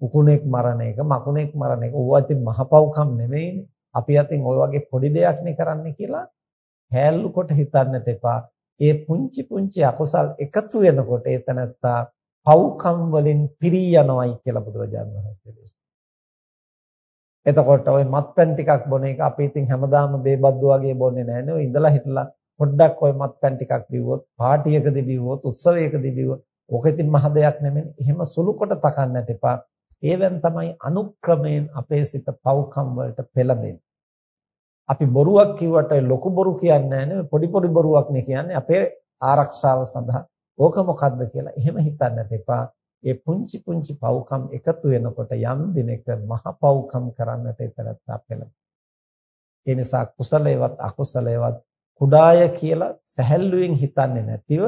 උකුණෙක් මරණ එක, මකුණෙක් මරණ එක. ඕවා ඉතින් මහපව්කම් නෙමෙයිනේ. අපි අතින් ওই වගේ පොඩි දෙයක් නේ කරන්නේ කියලා හැල්ලු කොට හිතන්නට එපා. ඒ පුංචි පුංචි අකුසල් එකතු වෙනකොට ඒ තනත්තා පව්කම් වලින් පිරී යනවායි කියලා බුදුරජාණන් වහන්සේ දේශනා. එතකොට ওই මත්පැන් ටිකක් බොන එක අපි ඉතින් හැමදාම බේබද්දු වගේ බොන්නේ නැහැ නේ. ඔය ඉඳලා හිටලා පොඩ්ඩක් ওই මත්පැන් ටිකක් බිව්වොත්, පාටියකදී බිව්වොත්, උත්සවයකදී බිව්වොත් ඕක ඉතින් මහ දෙයක් නෙමෙයි. එහෙම සුළු කොට තකන්නට එපා. ඒවෙන් තමයි අනුක්‍රමයෙන් අපේ සිත පව්කම් වලට පෙළඹෙන්නේ. අපි බොරුවක් කිව්වට ලොකු බොරු කියන්නේ නැහැ පොඩි පොඩි බොරුවක් නේ කියන්නේ අපේ ආරක්ෂාව සඳහා. ඕක මොකද්ද කියලා එහෙම හිතන්නට එපා. ඒ පුංචි පුංචි පව්කම් එකතු වෙනකොට යම් දිනක මහ පව්කම් කරන්නට ඊතරත් අපෙලා. ඒ නිසා කුසලේවත් අකුසලේවත් කුඩාය කියලා සැහැල්ලුවෙන් හිතන්නේ නැතිව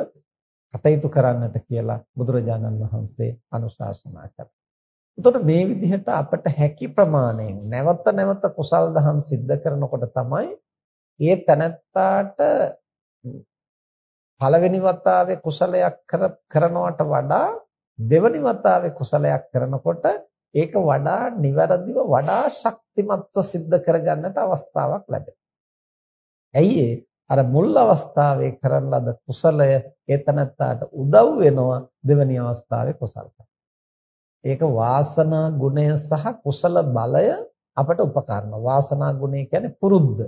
කටයුතු කරන්නට කියලා බුදුරජාණන් වහන්සේ අනුශාසනා කළා. එතකොට මේ විදිහට අපට හැකි ප්‍රමාණයෙන් නැවත නැවත කුසල් දහම් සිද්ධ කරනකොට තමයි ඒ තනත්තාට පළවෙනි වතාවේ කුසලයක් කරනවට වඩා දෙවනි වතාවේ කුසලයක් කරනකොට ඒක වඩා නිවැරදිව වඩා ශක්තිමත්ව සිද්ධ කරගන්නට අවස්ථාවක් ලැබෙනවා. ඇයි අර මුල් අවස්ථාවේ කරන ලද කුසලය ඒතනත්තාට උදව් වෙනවා දෙවැනි අවස්ථාවේ කුසල ඒක වාසනා ගුණය සහ කුසල බලය අපට උපකරන වාසනා ගුණය කියන්නේ පුරුද්ද.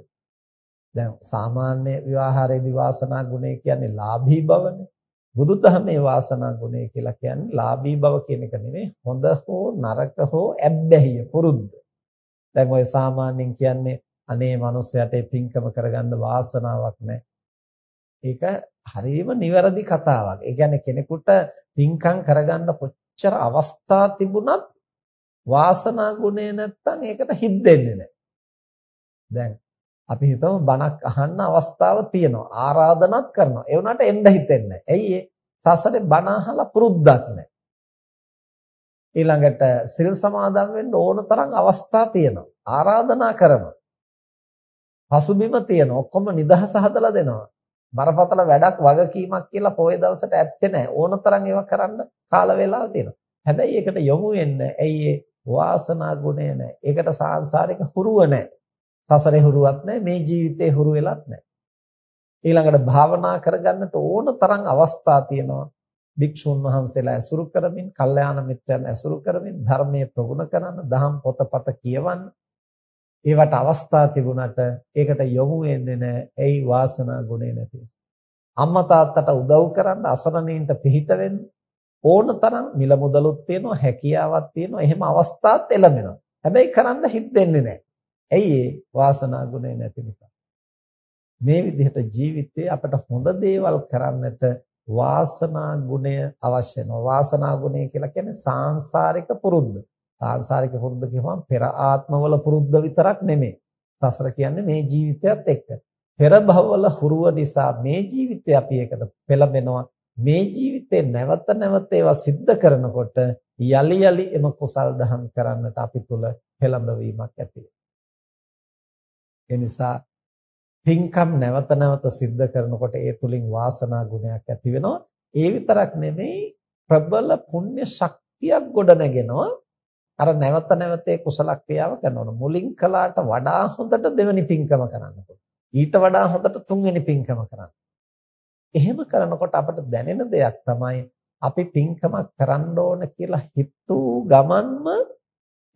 දැන් සාමාන්‍ය විවාහාරයේදී වාසනා ගුණය කියන්නේ ලාභී බවනේ. බුදුදහමේ වාසනා ගුණය කියලා කියන්නේ ලාභී බව කියන එක නෙමෙයි හොඳ හෝ නරක හෝ ඇබ්බැහිය පුරුද්ද දැන් ඔය සාමාන්‍යයෙන් කියන්නේ අනේ මිනිස්සයාට පින්කම කරගන්න වාසනාවක් නැහැ ඒක හරියම නිවැරදි කතාවක්. ඒ කියන්නේ කෙනෙකුට පින්කම් කරගන්න කොච්චර අවස්ථා තිබුණත් වාසනා ගුණය නැත්තම් ඒකට හිද්දෙන්නේ නැහැ. දැන් අපි හිතමු බණක් අහන්න අවස්ථාව තියෙනවා. ආරාධනාත් කරනවා. ඒ වුණාට එන්න හිතෙන්නේ නැහැ. ඇයි ඒ? සසරේ බණ අහලා පුරුද්දක් නැහැ. ඊළඟට සිල් සමාදන් වෙන්න ඕන තරම් අවස්ථා තියෙනවා. ආරාධනා කරනවා. පසුබිම තියෙනවා. ඔක්කොම නිදහස හදලා දෙනවා. බරපතල වැඩක් වගකීමක් කියලා පොයේ දවසට ඇත්තේ නැහැ. ඕනතරම් ඒවා කරන්න කාල වේලාව තියෙනවා. හැබැයි ඒකට යොමු වෙන්න ඇයි ඒ වාසනා ගුණය නැහැ. ඒකට සාංශාරික හුරුව නැහැ. සසරේ හුරුවක් නැහැ. මේ ජීවිතේ හුරු වෙලත් නැහැ. ඊළඟට භාවනා කරගන්නට ඕන තරම් අවස්ථා තියෙනවා. භික්ෂුන් වහන්සේලා ඇසුරු කරමින්, කල්යාණ මිත්‍රයන් ඇසුරු කරමින් ධර්මයේ ප්‍රගුණ කරන්න, දහම් පොතපත කියවන්න, ඒවට අවස්ථා තිබුණට ඒකට යොමු වෙන්නේ නැහැ. ඒයි වාසනා ගුණේ නැති නිසා. අම්මා තාත්තට උදව් කරන්න අසරණයින්ට පිහිට වෙන්න ඕනතරම් මිල මුදලුත් තියෙනවා, හැකියාවක් තියෙනවා. එහෙම අවස්ථාත් එළඹෙනවා. හැබැයි කරන්න හිත දෙන්නේ නැහැ. ඇයි ඒ වාසනා ගුණේ නැති නිසා. මේ විදිහට ජීවිතේ අපට හොඳ දේවල් කරන්නට වාසනා ගුණය අවශ්‍ය වෙනවා. වාසනා ගුණය කියලා කියන්නේ සාංශාරික පුරුද්ද. සාංශාරික පුරුද්ද කියවම පෙර ආත්මවල පුරුද්ද විතරක් නෙමෙයි. සසර කියන්නේ මේ ජීවිතයත් එක්ක. පෙර භවවල හුරුව නිසා මේ ජීවිතේ අපි ඒකට පෙළඹෙනවා. මේ ජීවිතේ නැවත නැවත ඒවා සිද්ධ කරනකොට යලි යලි එම කුසල් දහම් කරන්නට අපි තුල පෙළඹවීමක් ඇති වෙනවා. පින්කම් නැවත නැවත සිද්ධ කරනකොට ඒ තුලින් වාසනා ගුණයක් ඇති වෙනවා. ඒ විතරක් නෙමෙයි ප්‍රබල පුණ්‍ය ශක්තියක් ගොඩ නැගෙනවා. අර නැවත නැවතේ කුසල ක්‍රියාව කරනවා. මුලින් කළාට වඩා හොඳට දෙවෙනි පින්කම කරන්න ඊට වඩා හොඳට තුන්වෙනි පින්කම කරන්න. එහෙම කරනකොට අපට දැනෙන දෙයක් තමයි අපි පින්කමක් කරන්න ඕන කියලා හිතූ ගමන්ම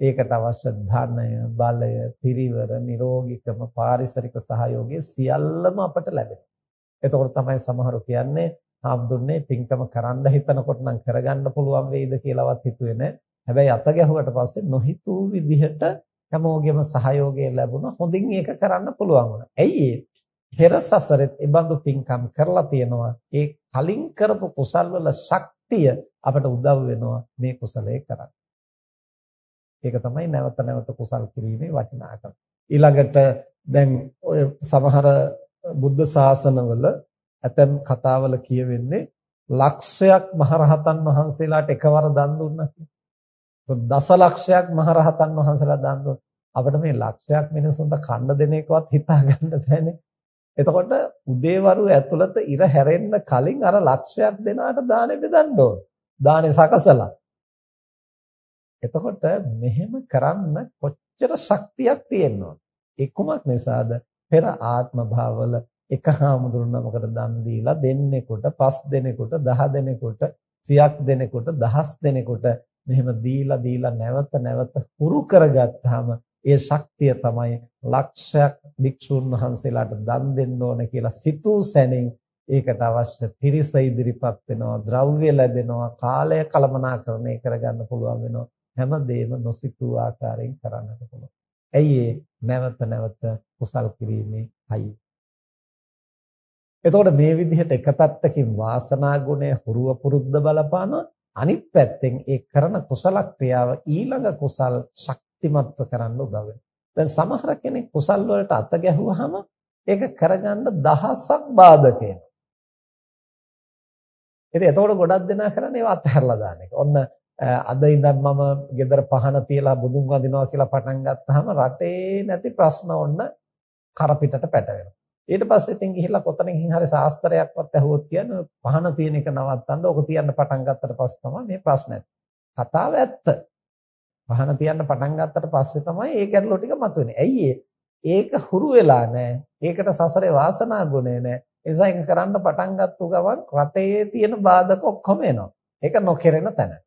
ඒකට අවශ්‍ය ධනය, බලය, පිරිවර, නිරෝගීකම, පාරිසරික සහයෝගය සියල්ලම අපට ලැබෙනවා. එතකොට තමයි සමහරු කියන්නේ ආම්දුන්නේ පින්කම කරන්න හිතනකොට නම් කරගන්න පුළුවන් වෙයිද කියලාවත් හිතුවේ නැහැ. හැබැයි අත ගැහුවට පස්සේ නොහිතූ විදිහට හැමෝගෙම සහයෝගය ලැබුණා. හොඳින් ඒක කරන්න පුළුවන් වුණා. ඇයි පෙර සසරෙත් ඒ බඳු පින්කම් කරලා තියෙනවා. ඒ කලින් කරපු කුසල් වල ශක්තිය අපට උදව් වෙනවා මේ කුසලයේ කරන්න. ඒක තමයි නැවත නැවත කුසල් කිරීමේ වටිනාකම. ඊළඟට දැන් ඔය සමහර බුද්ධ ශාසනවල ඇතම් කතාවල කියවෙන්නේ ලක්ෂයක් මහරහතන් වහන්සේලාට එකවර දන් දුන්නා කියලා. දසලක්ෂයක් මහරහතන් වහන්සේලා දන් දුන්නා. අපිට මේ ලක්ෂයක් මිනිසුන්ට කන්න දෙන එකවත් හිතා ගන්න බෑනේ. එතකොට උදේවරු ඇතුළත ඉර හැරෙන්න කලින් අර ලක්ෂයක් දෙනාට දානෙ බෙදන්න ඕන. දානෙ සකසලා. එතකොට මෙහෙම කරන්න කොච්චර ශක්තියක් තියෙනවද? ඒ කුමක් නිසාද? පෙර ආත්ම භාවවල එක හාමුදුරුවෝ නමකට දන් දීලා දෙන්නෙකුට, පස් දෙනෙකුට, දහ දෙනෙකුට, සියක් දෙනෙකුට, දහස් දෙනෙකුට මෙහෙම දීලා දීලා නැවත නැවත හුරු කරගත්තාම ඒ ශක්තිය තමයි ලක්ෂයක් භික්ෂුන් වහන්සේලාට දන් දෙන්න ඕන කියලා සිතූ සැනින් ඒකට අවශ්‍ය පිරිස ඉදිරිපත් වෙනවා ද්‍රව්‍ය ලැබෙනවා කාලය කළමනාකරණය කරගන්න පුළුවන් වෙනවා හැමදේම නොසිතූ ආකාරයෙන් කරන්නට පුළුවන්. ඇයි නැවත නැවත කුසල් කිරීමේ අයි. එතකොට මේ විදිහට එක පැත්තකින් වාසනා ගුණය හුරුව පුරුද්ද බලපාන අනිත් පැත්තෙන් ඒ කරන කුසල ක්‍රියාව ඊළඟ කුසල් ශක්තිමත්ව කරන්න උදව් වෙනවා. දැන් සමහර කෙනෙක් කුසල් වලට අත ගැහුවාම ඒක කරගන්න දහසක් බාධක එනවා. ඉතින් එතකොට ගොඩක් දෙනා කරන්නේ ඒව අත්හැරලා දාන එක. ඔන්න අද ඉඳන් මම ගෙදර පහන තියලා බුදුන් වඳිනවා කියලා පටන් ගත්තාම රටේ නැති ප්‍රශ්න ඔන්න කරපිටට පැටවෙනවා. ඊට පස්සේ ඉතින් ගිහිල්ලා කොතනකින් හරි සාස්ත්‍රයක්වත් ඇහුවොත් කියන්නේ පහන තියෙන එක නවත්තන්න ඕක තියන්න පටන් ගත්තට පස්සේ තමයි මේ ප්‍රශ්නේ. කතාව ඇත්ත. පහන තියන්න පටන් ගත්තට පස්සේ තමයි ඒ ගැටලුව ටික මතුවෙන්නේ. ඇයි ඒක හුරු වෙලා නැහැ. ඒකට සසරේ වාසනා ගුණේ නැහැ. ඒ නිසා ඒක කරන්න පටන් ගත්තු ගමන් රටේ තියෙන බාධක ඔක්කොම එනවා. ඒක නොකරන තැන.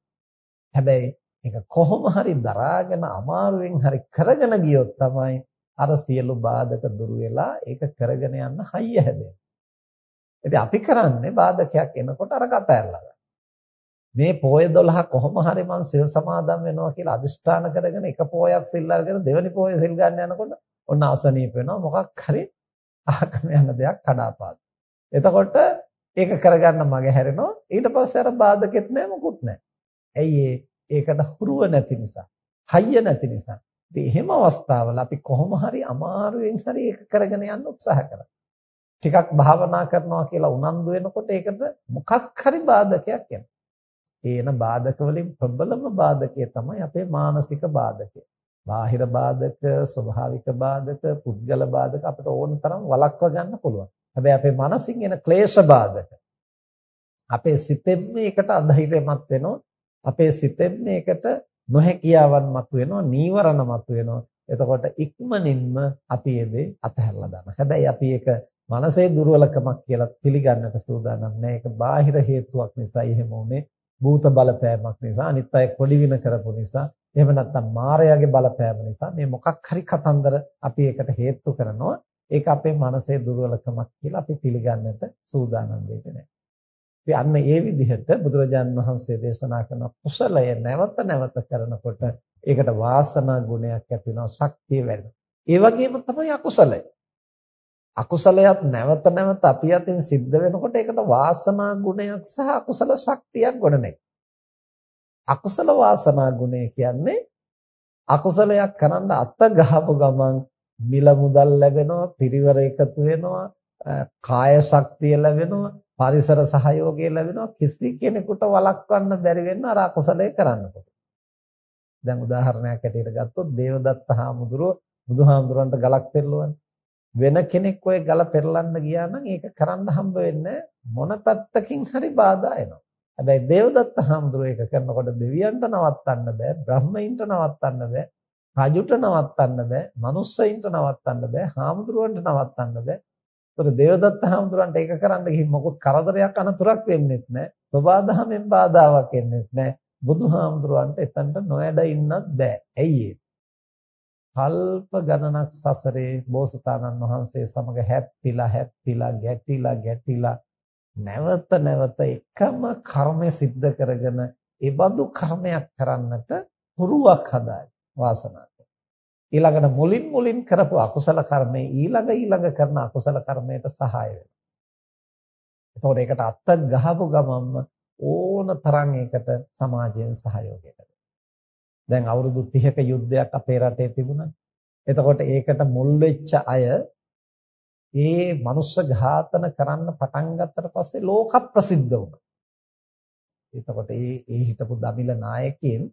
හැබැයි ඒක කොහොම හරි දරාගෙන අමාරුවෙන් හරි කරගෙන ගියොත් තමයි අර සියලු බාධක දුරු වෙලා ඒක කරගෙන යන්න හයිය හැදෙන්නේ. ඉතින් අපි කරන්නේ බාධකයක් එනකොට අර කතා ඇරලා මේ පෝය 12 කොහොම හරි මං සිල් සමාදන් වෙනවා කියලා අදිෂ්ඨාන කරගෙන එක පෝයක් සිල් අරගෙන දෙවෙනි පෝය සිල් ගන්න යනකොට ඔන්න අසනීප වෙනවා මොකක් හරි අහකම යන දෙයක් කඩාපාද. එතකොට ඒක කරගන්න මග හැරෙනවා ඊට පස්සේ අර බාධකෙත් නැහැ මොකුත් නැහැ. ඇයි ඒකට හුරුව නැති නිසා. හයිය නැති නිසා. ඉතින් එහෙම අවස්ථාවල අපි කොහොම හරි අමාරුවෙන් හරි ඒක කරගෙන යන්න උත්සාහ කරනවා. ටිකක් භාවනා කරනවා කියලා උනන්දු වෙනකොට ඒකට මොකක් හරි බාධකයක් එනවා. ඒන බාධක වලින් ප්‍රබලම බාධකය තමයි අපේ මානසික බාධකය. බාහිර බාධක, ස්වභාවික බාධක, පුද්ගල බාධක අපිට ඕන තරම් වළක්ව ගන්න පුළුවන්. හැබැයි අපේ මනසින් එන ක්ලේශ බාධක අපේ සිතෙන් මේකට අධෛර්යමත් වෙනවා අපේ සිතෙන් මේකට නොහැකියාවන් මතුවෙනවා නීවරණ මතුවෙනවා. එතකොට ඉක්මනින්ම අපි ඒ දේ අතහැරලා දානවා. හැබැයි අපි ඒක මනසේ දුර්වලකමක් කියලා පිළිගන්නට සූදානම් නැහැ. ඒක බාහිර හේතුවක් නිසා එහෙම උනේ භූත බලපෑමක් නිසා අනිත් අය කොඩි වින කරපු නිසා එහෙම නැත්නම් මායාවේ බලපෑම නිසා මේ මොකක් හරි කතන්දර අපි ඒකට හේතු කරනවා. ඒක අපේ මනසේ දුර්වලකමක් කියලා අපි පිළිගන්නට සූදානම් වෙන්නේ නැහැ. ඉතින් අන්න ඒ විදිහට බුදුරජාන් වහන්සේ දේශනා කරන කුසලය නැවත නැවත කරනකොට ඒකට වාසනා ගුණයක් ඇති වෙනවා ශක්තිය වැඩෙනවා. ඒ වගේම තමයි අකුසලය. අකුසලයක් නැවත නැවත අපි අතින් සිද්ධ වෙනකොට ඒකට වාසනා ගුණයක් සහ අකුසල ශක්තියක් ගොඩනැගෙනවා. අකුසල වාසනා ගුණය කියන්නේ අකුසලයක් කරන්න අත ගහපු ගමන් මිල මුදල් ලැබෙනවා, පිරිවර එකතු වෙනවා, කාය ශක්තිය ලැබෙනවා, පරිසර සහයෝගය ලැබෙනවා කිසි කෙනෙකුට වළක්වන්න බැරි වෙන්න අර අකුසලයේ කරන්නකොට. දැන් උදාහරණයක් ඇටියට ගත්තොත් දේවදත්ත හාමුදුරුව බුදුහාමුදුරන්ට ගලක් පෙරළුවනේ. වෙන කෙනෙක් ඔය ගල පෙරලන්න ගියා නම් ඒක කරන්න හම්බ වෙන්නේ මොන පැත්තකින් හරි බාධා එනවා. හැබැයි දේවදත්ත හාමුදුරුව ඒක කරනකොට දෙවියන්ට නවත්තන්න බෑ, බ්‍රහ්මයින්ට නවත්තන්න බෑ, රජුට නවත්තන්න බෑ, මනුස්සයින්ට නවත්තන්න බෑ, හාමුදුරුවන්ට නවත්තන්න බෑ. ඒතර දේවදත්ත හාමුදුරන්ට ඒක කරන්න ගිහින් මොකොත් කරදරයක් අනතුරක් වෙන්නේත් නැහැ. සබාධමෙන් බාධාවක් එන්නේත් නැහැ. බුදුහාමුදුරන්ට එතනට නොයඩ ඉන්නත් බෑ. ඇයි ඒ? කල්ප ගණනක් සසරේ බෝසතාණන් වහන්සේ සමග හැප්පිලා හැප්පිලා ගැටිලා ගැටිලා නැවත නැවත එකම කර්මය සිද්ධ කරගෙන ඒ බඳු කර්මයක් කරන්නට පුරුවක් හදායි. වාසනාව ඊළඟට මුලින් මුලින් කරපු අකුසල කර්මය ඊළඟ ඊළඟ කරන අකුසල කර්මයට සහාය වෙනවා. එතකොට ඒකට අත්ත ගහපු ගමන්ම ඕන තරම් ඒකට සමාජයෙන් සහයෝගය දැන් අවුරුදු 30ක යුද්ධයක් අපේ රටේ තිබුණා. එතකොට ඒකට මුල් වෙච්ච අය ඒ මනුෂ්‍ය ඝාතන කරන්න පටන් ගත්තට පස්සේ ලෝක ප්‍රසිද්ධ වුණා. එතකොට ඒ ඒ හිටපු දමිළ නායකයන්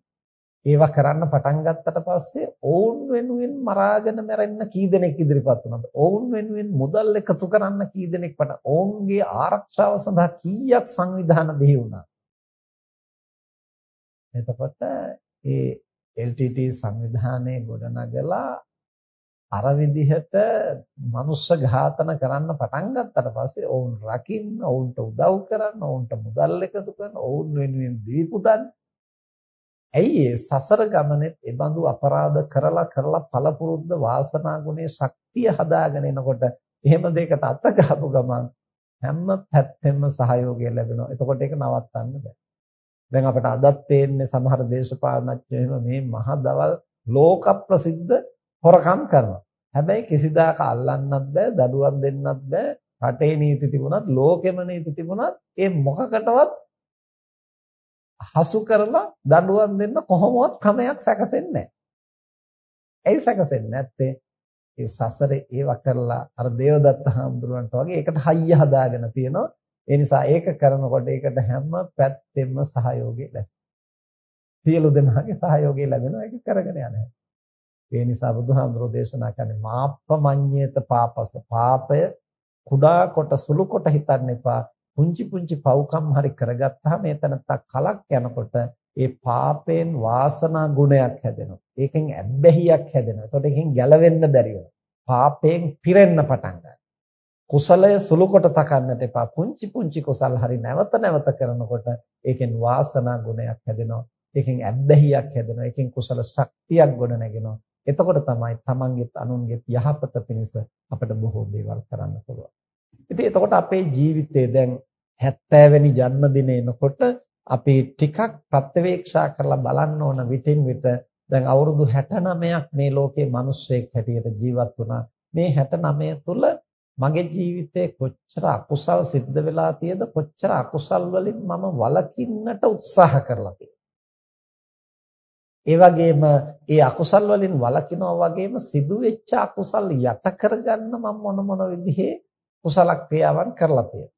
ඒවා කරන්න පටන් ගත්තට පස්සේ ඔවුන් වෙනුවෙන් මරාගෙන මැරෙන්න කී දෙනෙක් ඉදිරිපත් වුණාද? ඔවුන් වෙනුවෙන් මුදල් එකතු කරන්න කී දෙනෙක් පට ඔවුන්ගේ ආරක්ෂාව සඳහා කීයක් සංවිධාන බිහි වුණා. එතකොට ඒ LTT සංවිධානයේ ගොඩනගලා අර විදිහට මනුෂ්‍ය ඝාතන කරන්න පටන් ගත්තට පස්සේ ඔවුන් රකින්න, ඔවුන්ට උදව් කරන්න, ඔවුන්ට මුදල් එකතු කරන, ඔවුන් වෙනුවෙන් දීපුදන්. ඇයි ඒ සසර ගමනේත් ඒ බඳු අපරාධ කරලා කරලා පළපුරුද්ද වාසනා ගුණේ ශක්තිය හදාගෙන එනකොට එහෙම දෙයකට අත ගහපු ගමන් හැම පැත්තෙම සහයෝගය ලැබෙනවා. එතකොට ඒක නවත්තන්න බෑ. දැන් අපිට අදත් පේන්නේ සමහර දේශපාලනඥයෝ මේ මහ දවල් ලෝක ප්‍රසිද්ධ හොරකම් කරනවා. හැබැයි කිසිදාක අල්ලන්නත් බෑ, දඩුවම් දෙන්නත් බෑ. රටේ නීති තිබුණත්, ලෝකෙම නීති තිබුණත් ඒ මොකකටවත් හසු කරලා දඬුවම් දෙන්න කොහොමවත් ක්‍රමයක් සැකසෙන්නේ නැහැ. ඇයි සැකසෙන්නේ නැත්තේ? ඒ සසරේ ඒව කරලා අර දේවදත්ත හාමුදුරුවන්ට වගේ ඒකට හයිය හදාගෙන තියෙනවා. ඒ නිසා ඒක කරනකොට ඒකට හැම පැත්තෙම සහයෝගය ලැබෙනවා. සියලු දෙනාගේ සහයෝගය ලැබෙනවා ඒක කරගෙන යන හැටි. ඒ නිසා බුදුහාමුදුරෝ දේශනා කරන්නේ මාප්පමඤ්ඤේත පාපස පාපය කුඩා කොට සුළු කොට හිතන්න එපා. පුංචි පුංචි පව්කම් හරි කරගත්තාම එතනත්ත කලක් යනකොට ඒ පාපයෙන් වාසනා ගුණයක් හැදෙනවා. ඒකෙන් ඇබ්බැහියක් හැදෙනවා. එතකොට ඒකෙන් ගැලවෙන්න බැරි වෙනවා. පාපයෙන් පිරෙන්න පටන් ගන්නවා. කුසලය සුළු කොට තකන්නට එපා. පුංචි පුංචි කුසල් හරි නැවත නැවත කරනකොට ඒකෙන් වාසනා ගුණයක් හැදෙනවා. ඒකෙන් ඇබ්බැහියක් හැදෙනවා. ඒකෙන් කුසල ශක්තියක් ගොඩ නැගෙනවා. එතකොට තමයි තමන්ගෙත් අනුන්ගෙත් යහපත පිණිස අපිට බොහෝ දේවල් කරන්න පුළුවන්. ඉතින් එතකොට අපේ ජීවිතේ දැන් 70 වෙනි ජන්මදිනය එනකොට අපි ටිකක් ප්‍රත්‍යවේක්ෂා කරලා බලන්න ඕන විටින් විට දැන් අවුරුදු 69ක් මේ ලෝකේ මිනිස්සෙක් හැටියට ජීවත් වුණා. මේ 69 තුල මගේ ජීවිතේ කොච්චර අකුසල් සිද්ධ වෙලා තියෙද කොච්චර අකුසල් වලින් මම වළකින්නට උත්සාහ කරලා තියෙද ඒ වගේම ඒ අකුසල් වලින් වළකිනවා වගේම සිදුවෙච්ච අකුසල් යට කරගන්න මම මොන මොන විදිහේ කුසල ක්‍රියාවන් කරලා තියෙනවා.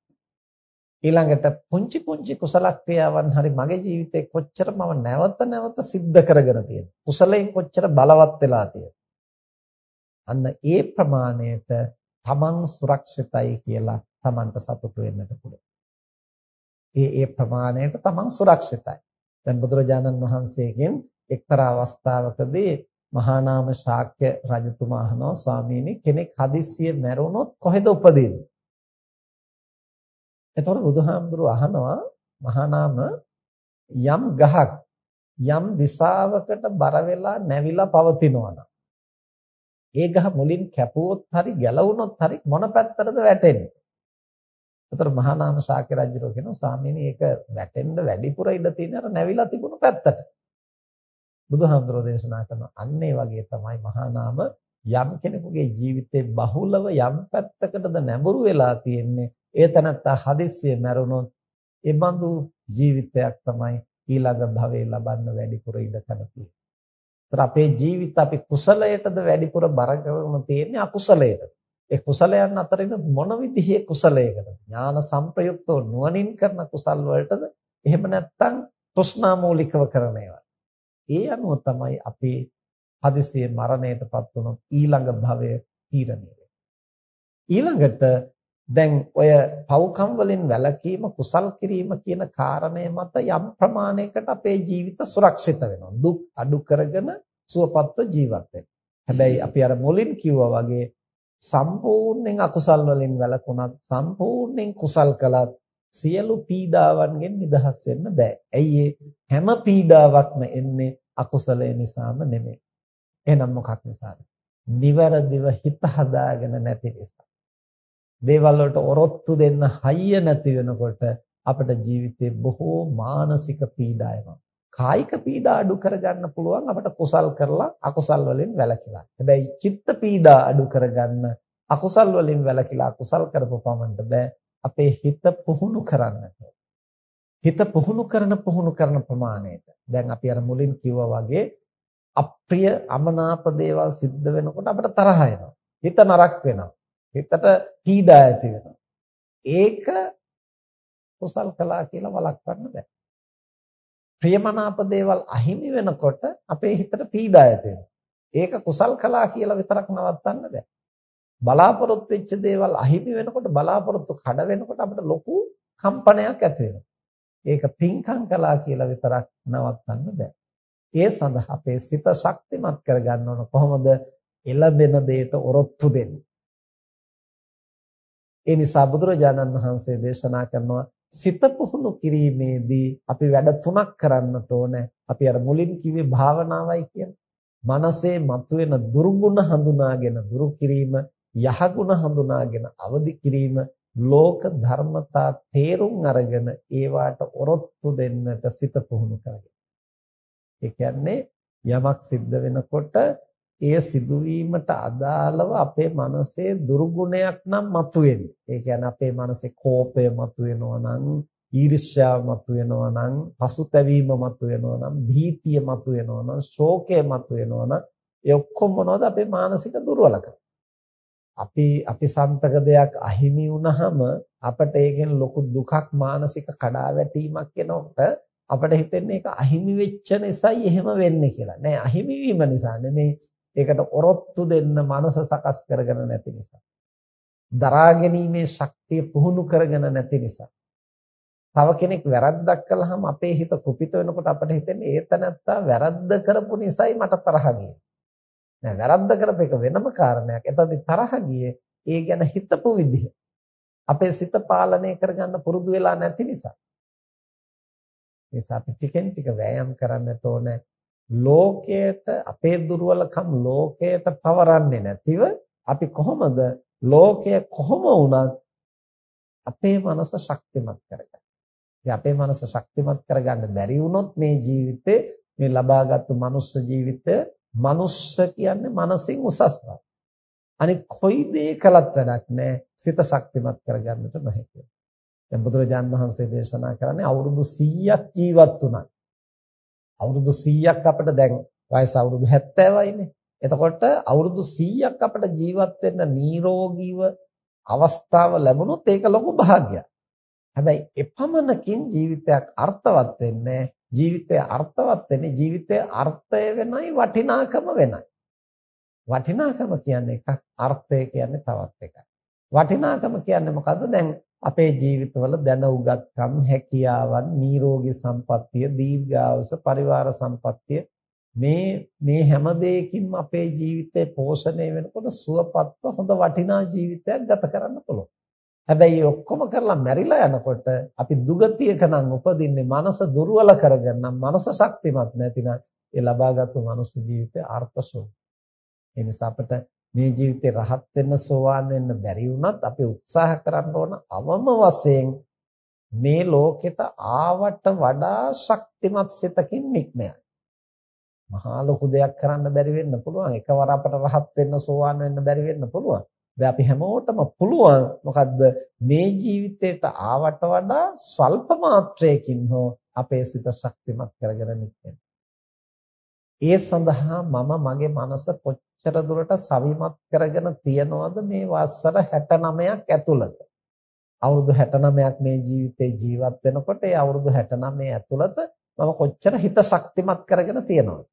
ඊළඟට පුංචි පුංචි කුසල ක්‍රියාවන් හරි මගේ ජීවිතේ කොච්චර මම නැවත නැවත සිද්ධ කරගෙන තියෙනවා. කුසලයෙන් කොච්චර බලවත් වෙලා තියෙනවා. අන්න ඒ ප්‍රමාණයට තමන් සුරක්ෂිතයි කියලා තමන්ට සතුටු වෙන්නට පුළුවන්. ඒ ඒ ප්‍රමාණයට තමන් සුරක්ෂිතයි. දැන් බුදුරජාණන් වහන්සේගෙන් එක්තරා අවස්ථාවකදී මහා නාම ශාක්‍ය රජතුමා අහනවා ස්වාමීනි කෙනෙක් හදිස්සිය මැරුණොත් කොහෙද උපදින්නේ? එතකොට බුදුහාමුදුරුව අහනවා මහා නාම යම් ගහක් යම් දිශාවකට බර වෙලා නැවිලා පවතිනවා නම් ඒ ගහ මුලින් කැපුවොත් හරි ගැලවුණොත් හරි මොන පැත්තටද වැටෙන්නේ? එතකොට මහා නාම ශාක්‍ය රජුරෝ කියනවා ස්වාමීනි ඒක වැටෙන්න වැඩිපුර ඉඩ තියෙන අර නැවිලා තිබුණු පැත්තට. බුදුහාමුදුරෝ දේශනා කරන අන්න ඒ වගේ තමයි මහා නාම යම් කෙනෙකුගේ ජීවිතේ බහුලව යම් පැත්තකටද නැඹුරු වෙලා තියෙන්නේ ඒ තනත්තා හදිස්සිය මැරුණොත් ඒ බඳු ජීවිතයක් තමයි ඊළඟ භවයේ ලබන්න වැඩිපුර ඉඩකඩ තියෙන්නේ. ඒතර අපේ ජීවිත අපි කුසලයටද වැඩිපුර බර කරගෙන තියෙන්නේ අකුසලයට. ඒ කුසලයන් අතරින් මොන විදිහේ කුසලයකටද? ඥාන සංප්‍රයුක්තව නුවණින් කරන කුසල් වලටද? එහෙම නැත්නම් තෘෂ්ණා මූලිකව කරන ඒවා. ඒ අනුව තමයි අපි හදිසියෙ මරණයටපත් වුණොත් ඊළඟ භවය තීරණය ඊළඟට දැන් ඔය පව්කම් වලින් වැළකීම කුසල් කිරීම කියන කාරණය මත යම් ප්‍රමාණයකට අපේ ජීවිත සුරක්ෂිත වෙනවා දුක් අඩු කරගෙන සුවපත්ව ජීවත් හැබැයි අපි අර මුලින් කිව්වා වගේ සම්පූර්ණයෙන් අකුසල් වලින් වැළකුණත් සම්පූර්ණයෙන් කුසල් කළත් සියලු පීඩාවන්ගෙන් නිදහස් වෙන්න බෑ. ඇයි හැම පීඩාවක්ම එන්නේ අකුසලය නිසාම නෙමෙයි. එහෙනම් මොකක් නිසාද? නිවැරදිව හිත හදාගෙන නැති නිසා. දේවල් වලට ඔරොත්තු දෙන්න හයිය නැති වෙනකොට අපේ ජීවිතේ බොහෝ මානසික පීඩා එනවා. කායික පීඩා අඩු කරගන්න පුළුවන් අපිට කුසල් කරලා අකුසල් වලින් වැළකීලා. හැබැයි චිත්ත පීඩා අඩු කරගන්න අකුසල් වලින් වැළකීලා අකුසල් කරපු පමණට බෑ. අපේ හිත පුහුණු කරන්නට. හිත පුහුණු කරන පුහුණු කරන ප්‍රමාණයට. දැන් අපි අර මුලින් කිව්වා වගේ අප්‍රිය අමනාප දේවල් සිද්ධ වෙනකොට අපිට තරහ එනවා. හිත නරක වෙනවා. හිතට පීඩා ඇති වෙනවා. ඒක කුසල් කළා කියලා වළක්වන්න බෑ. ප්‍රියමනාප දේවල් අහිමි වෙනකොට අපේ හිතට පීඩා ඇති ඒක කුසල් කළා කියලා විතරක් නවත්තන්න බෑ. බලාපොරොත්තු වෙච්ච දේවල් අහිමි වෙනකොට බලාපොරොත්තු කඩ වෙනකොට අපිට ලොකු කම්පනයක් ඇති වෙනවා. ඒක පිංකම් කළා කියලා විතරක් නවත්තන්න බෑ. ඒ සඳහා අපේ සිත ශක්තිමත් කරගන්න ඕන කොහොමද? එළඹෙන දෙයට ඔරොත්තු දෙන්නේ. ඒ නිසා බුදුරජාණන් වහන්සේ දේශනා කරනවා සිත පුහුණු කිරීමේදී අපි වැඩ තුනක් කරන්නට ඕනේ. අපි අර මුලින් කිව්වේ භාවනාවයි කියන්නේ. මනසේ මතුවෙන දුර්ගුණ හඳුනාගෙන දුරු කිරීම, යහගුණ හඳුනාගෙන අවදි කිරීම, ලෝක ධර්මතා තේරුම් අරගෙන ඒවාට ඔරොත්තු දෙන්නට සිත පුහුණු කරගන්න. ඒ කියන්නේ යමක් සිද්ධ වෙනකොට එය සිදුවීමට අදාළව අපේ මනසේ දුර්ගුණයක් නම් මතුවෙන්නේ. ඒ කියන්නේ අපේ මනසේ කෝපය මතුවෙනවා නම්, ඊර්ෂ්‍යාව මතුවෙනවා නම්, පසුතැවීම මතුවෙනවා නම්, භීතිය මතුවෙනවා නම්, ශෝකය මතුවෙනවා නම්, ඒ ඔක්කොම මොනවද අපේ මානසික දුර්වලකම්. අපි අපි සන්තක දෙයක් අහිමි වුණාම අපට ඒකෙන් ලොකු දුකක් මානසික කඩාවැටීමක් එනකොට අපිට හිතෙන්නේ ඒක අහිමි වෙච්ච නිසායි එහෙම වෙන්නේ කියලා. නෑ අහිමි වීම නිසා නෙමේ ඒකට ඔරොත්තු දෙන්න මනස සකස් කරගෙන නැති නිසා. දරා ගැනීමේ ශක්තිය පුහුණු කරගෙන නැති නිසා. තව කෙනෙක් වැරද්දක් කළාම අපේ හිත කුපිත වෙනකොට අපිට හිතෙන්නේ ඒ තනත්තා වැරද්ද කරපු නිසායි මට තරහ ගියේ. නෑ වැරද්ද කරපු එක වෙනම කාරණයක්. එතනදි තරහ ගියේ ඒ ගැන හිතපු විදිහ. අපේ සිත පාලනය කරගන්න පුරුදු වෙලා නැති නිසා. නිසා අපි ටිකෙන් ටික වෑයම් කරන්නට ඕනේ ලෝකයට අපේ දුර්වලකම් ලෝකයට පවරන්නේ නැතිව අපි කොහොමද ලෝකය කොහොම වුණත් අපේ මනස ශක්තිමත් කරගන්න. ඉතින් අපේ මනස ශක්තිමත් කරගන්න බැරි වුණොත් මේ ජීවිතේ මේ ලබාගත්තු මනුස්ස ජීවිතය මනුස්ස කියන්නේ මනසින් උසස් බව. අනිත් කොයි දේ කළත් වැඩක් නැහැ. සිත ශක්තිමත් කරගන්නට නොහැකියි. දැන් බුදුරජාන් වහන්සේ දේශනා කරන්නේ අවුරුදු 100ක් ජීවත් වුණා. අවුරුදු 100ක් අපිට දැන් වයස අවුරුදු 70යිනේ. එතකොට අවුරුදු 100ක් අපිට ජීවත් වෙන්න නිරෝගීව අවස්ථාව ලැබුණොත් ඒක ලොකු භාග්යක්. හැබැයි එපමණකින් ජීවිතයක් අර්ථවත් වෙන්නේ ජීවිතය අර්ථවත් වෙන්නේ ජීවිතයේ අර්ථය වෙනයි වටිනාකම වෙනයි. වටිනාකම කියන්නේ එකක් අර්ථය කියන්නේ තවත් එකක්. වටිනාකම කියන්නේ මොකද්ද? දැන් අපේ ජීවිතවල දැන උගත්කම් හැකියාවන් නිරෝගී සම්පත්තිය දීර්ඝායුෂ පරිවාර සම්පත්තිය මේ මේ හැම දෙයකින්ම අපේ ජීවිතේ පෝෂණය වෙනකොට සුවපත්ව හොඳ වටිනා ජීවිතයක් ගත කරන්න පුළුවන්. හැබැයි ඔක්කොම කරලා මැරිලා යනකොට අපි දුගතියක නම් උපදින්නේ මනස දුර්වල කරගෙන නම් මනස ශක්තිමත් නැතිනම් ඒ ලබාගත්තු මනුස්ස ජීවිතේ අර්ථශූන්‍ය. ඒ නිසා අපිට මේ ජීවිතේ රහත් වෙන්න සෝවාන් වෙන්න බැරි වුණත් අපි උත්සාහ කරන්න ඕන අවම වශයෙන් මේ ලෝකෙට ආවට වඩා ශක්තිමත් සිතකින් නික්මයයි. මහා ලොකු දෙයක් කරන්න බැරි වෙන්න පුළුවන්. එකවර අපට රහත් වෙන්න සෝවාන් වෙන්න බැරි වෙන්න පුළුවන්. හැබැයි අපි හැමෝටම පුළුවන් මොකද්ද මේ ජීවිතේට ආවට වඩා ස්වල්ප මාත්‍රයකින් හෝ අපේ සිත ශක්තිමත් කරගෙන නික්මෙන්න. ඒ සඳහා මම මගේ මනස කොච්චර දුරට සවිමත් කරගෙන තියනවද මේ වසර 69ක් ඇතුළත? අවුරුදු 69ක් මේ ජීවිතේ ජීවත් වෙනකොට ඒ අවුරුදු 69 ඇතුළත මම කොච්චර හිත ශක්තිමත් කරගෙන තියනවද?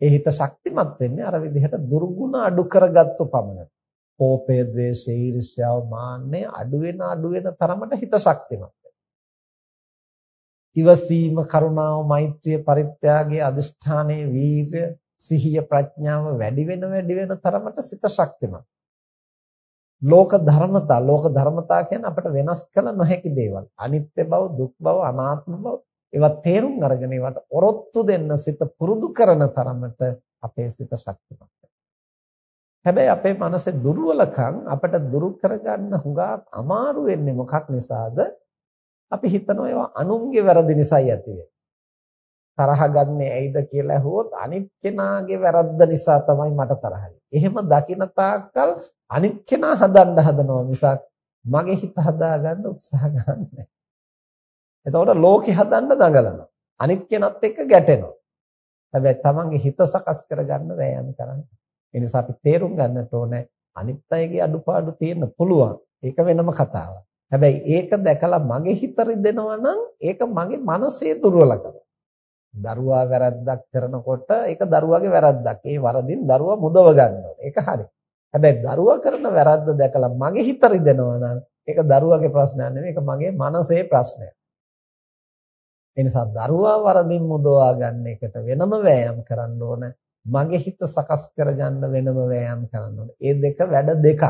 ඒ හිත ශක්තිමත් වෙන්නේ අර විදිහට දුර්ගුණ අඩු කරගත්තු පමණට. කෝපය, ද්වේෂය, ඊර්ෂ්‍යාව, මාන්නය අඩු වෙන අඩු වෙන තරමට හිත ශක්තිමත් ඉවසීම කරුණාව මෛත්‍රිය පරිත්‍යාගයේ අදිෂ්ඨානයේ වීර්ය සිහිය ප්‍රඥාව වැඩි වෙන වැඩි වෙන තරමට සිත ශක්තිමත්. ලෝක ධර්මතා ලෝක ධර්මතා කියන්නේ අපිට වෙනස් කළ නොහැකි දේවල්. අනිත්‍ය බව දුක් බව අනාත්ම බව ඒවා තේරුම් අරගෙන ඒවට ඔරොත්තු දෙන්න සිත පුරුදු කරන තරමට අපේ සිත ශක්තිමත් හැබැයි අපේ මනසේ දුර්වලකම් අපිට දුරු කරගන්න හුඟක් අමාරු වෙන්නේ මොකක් නිසාද? අපි හිතනවා ඒවා අනුන්ගේ වැරදි නිසායි ඇති තරහ ගන්නේ ඇයිද කියලා ඇහුවොත් අනිත් කෙනාගේ වැරද්ද නිසා තමයි මට තරහ එහෙම දකින තාක්කල් අනිත් කෙනා හදන්න හදනවා මිසක් මගේ හිත හදාගන්න උත්සාහ ගන්නෑ. එතකොට ලෝකෙ හදන්න දඟලනවා. අනිත් කෙනත් එක්ක ගැටෙනවා. හැබැයි තමන්ගේ හිත සකස් කරගන්න වෑයම් කරන්න. ඒ නිසා අපි තේරුම් ගන්නට ඕනේ අනිත් අයගේ අඩුපාඩු තියෙන්න පුළුවන්. ඒක වෙනම කතාවක්. හැබැයි ඒක දැකලා මගේ හිත රිදෙනවා නම් ඒක මගේ මනසේ දුර්වලකම. දරුවා වැරද්දක් කරනකොට ඒක දරුවාගේ වැරද්දක්. ඒ වරදින් දරුවා මුදව ගන්න ඒක හරි. හැබැයි දරුවා කරන වැරද්ද දැකලා මගේ හිත රිදෙනවා නම් ඒක දරුවාගේ ප්‍රශ්නයක් නෙමෙයි ඒක මගේ මනසේ ප්‍රශ්නයක්. ඒ නිසා දරුවා වරදින් මුදවා ගන්න එකට වෙනම වෑයම් කරන්න ඕන. මගේ හිත සකස් කරගන්න වෙනම වෑයම් කරන්න ඕන. ඒ දෙක වැඩ දෙකක්.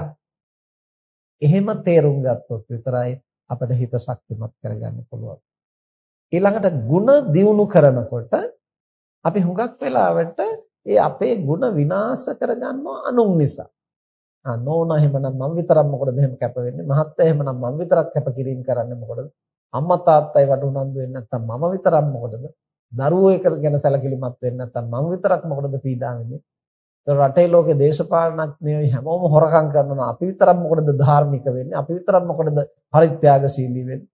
එහෙම තේරුම් ගත්තොත් විතරයි අපිට හිත ශක්තිමත් කරගන්න පුළුවන්. ඊළඟට ಗುಣ දියුණු කරනකොට අපි හුඟක් වෙලාවට ඒ අපේ ಗುಣ විනාශ කරගන්නවා අනුන් නිසා. ආ නෝනා එහෙමනම් මම විතරක් මොකටද එහෙම කැප වෙන්නේ? මහත්තයා එහෙමනම් මම විතරක් කැපකිරීම කරන්නේ මොකටද? අම්මා තාත්තයි වට උනන්දු වෙන්නේ නැත්නම් මම විතරක් මොකටද? දරුවෝ එක ගැන සැලකිලිමත් වෙන්නේ නැත්නම් මම විතරක් මොකටද පීඩා වෙන්නේ? ඒතර රටේ ලෝකේ දේශපාලනඥයෝ හැමෝම හොරකම් කරනවා. අපි විතරක් මොකටද ධාර්මික වෙන්නේ? අපි විතරක් මොකටද පරිත්‍යාගශීලී වෙන්නේ?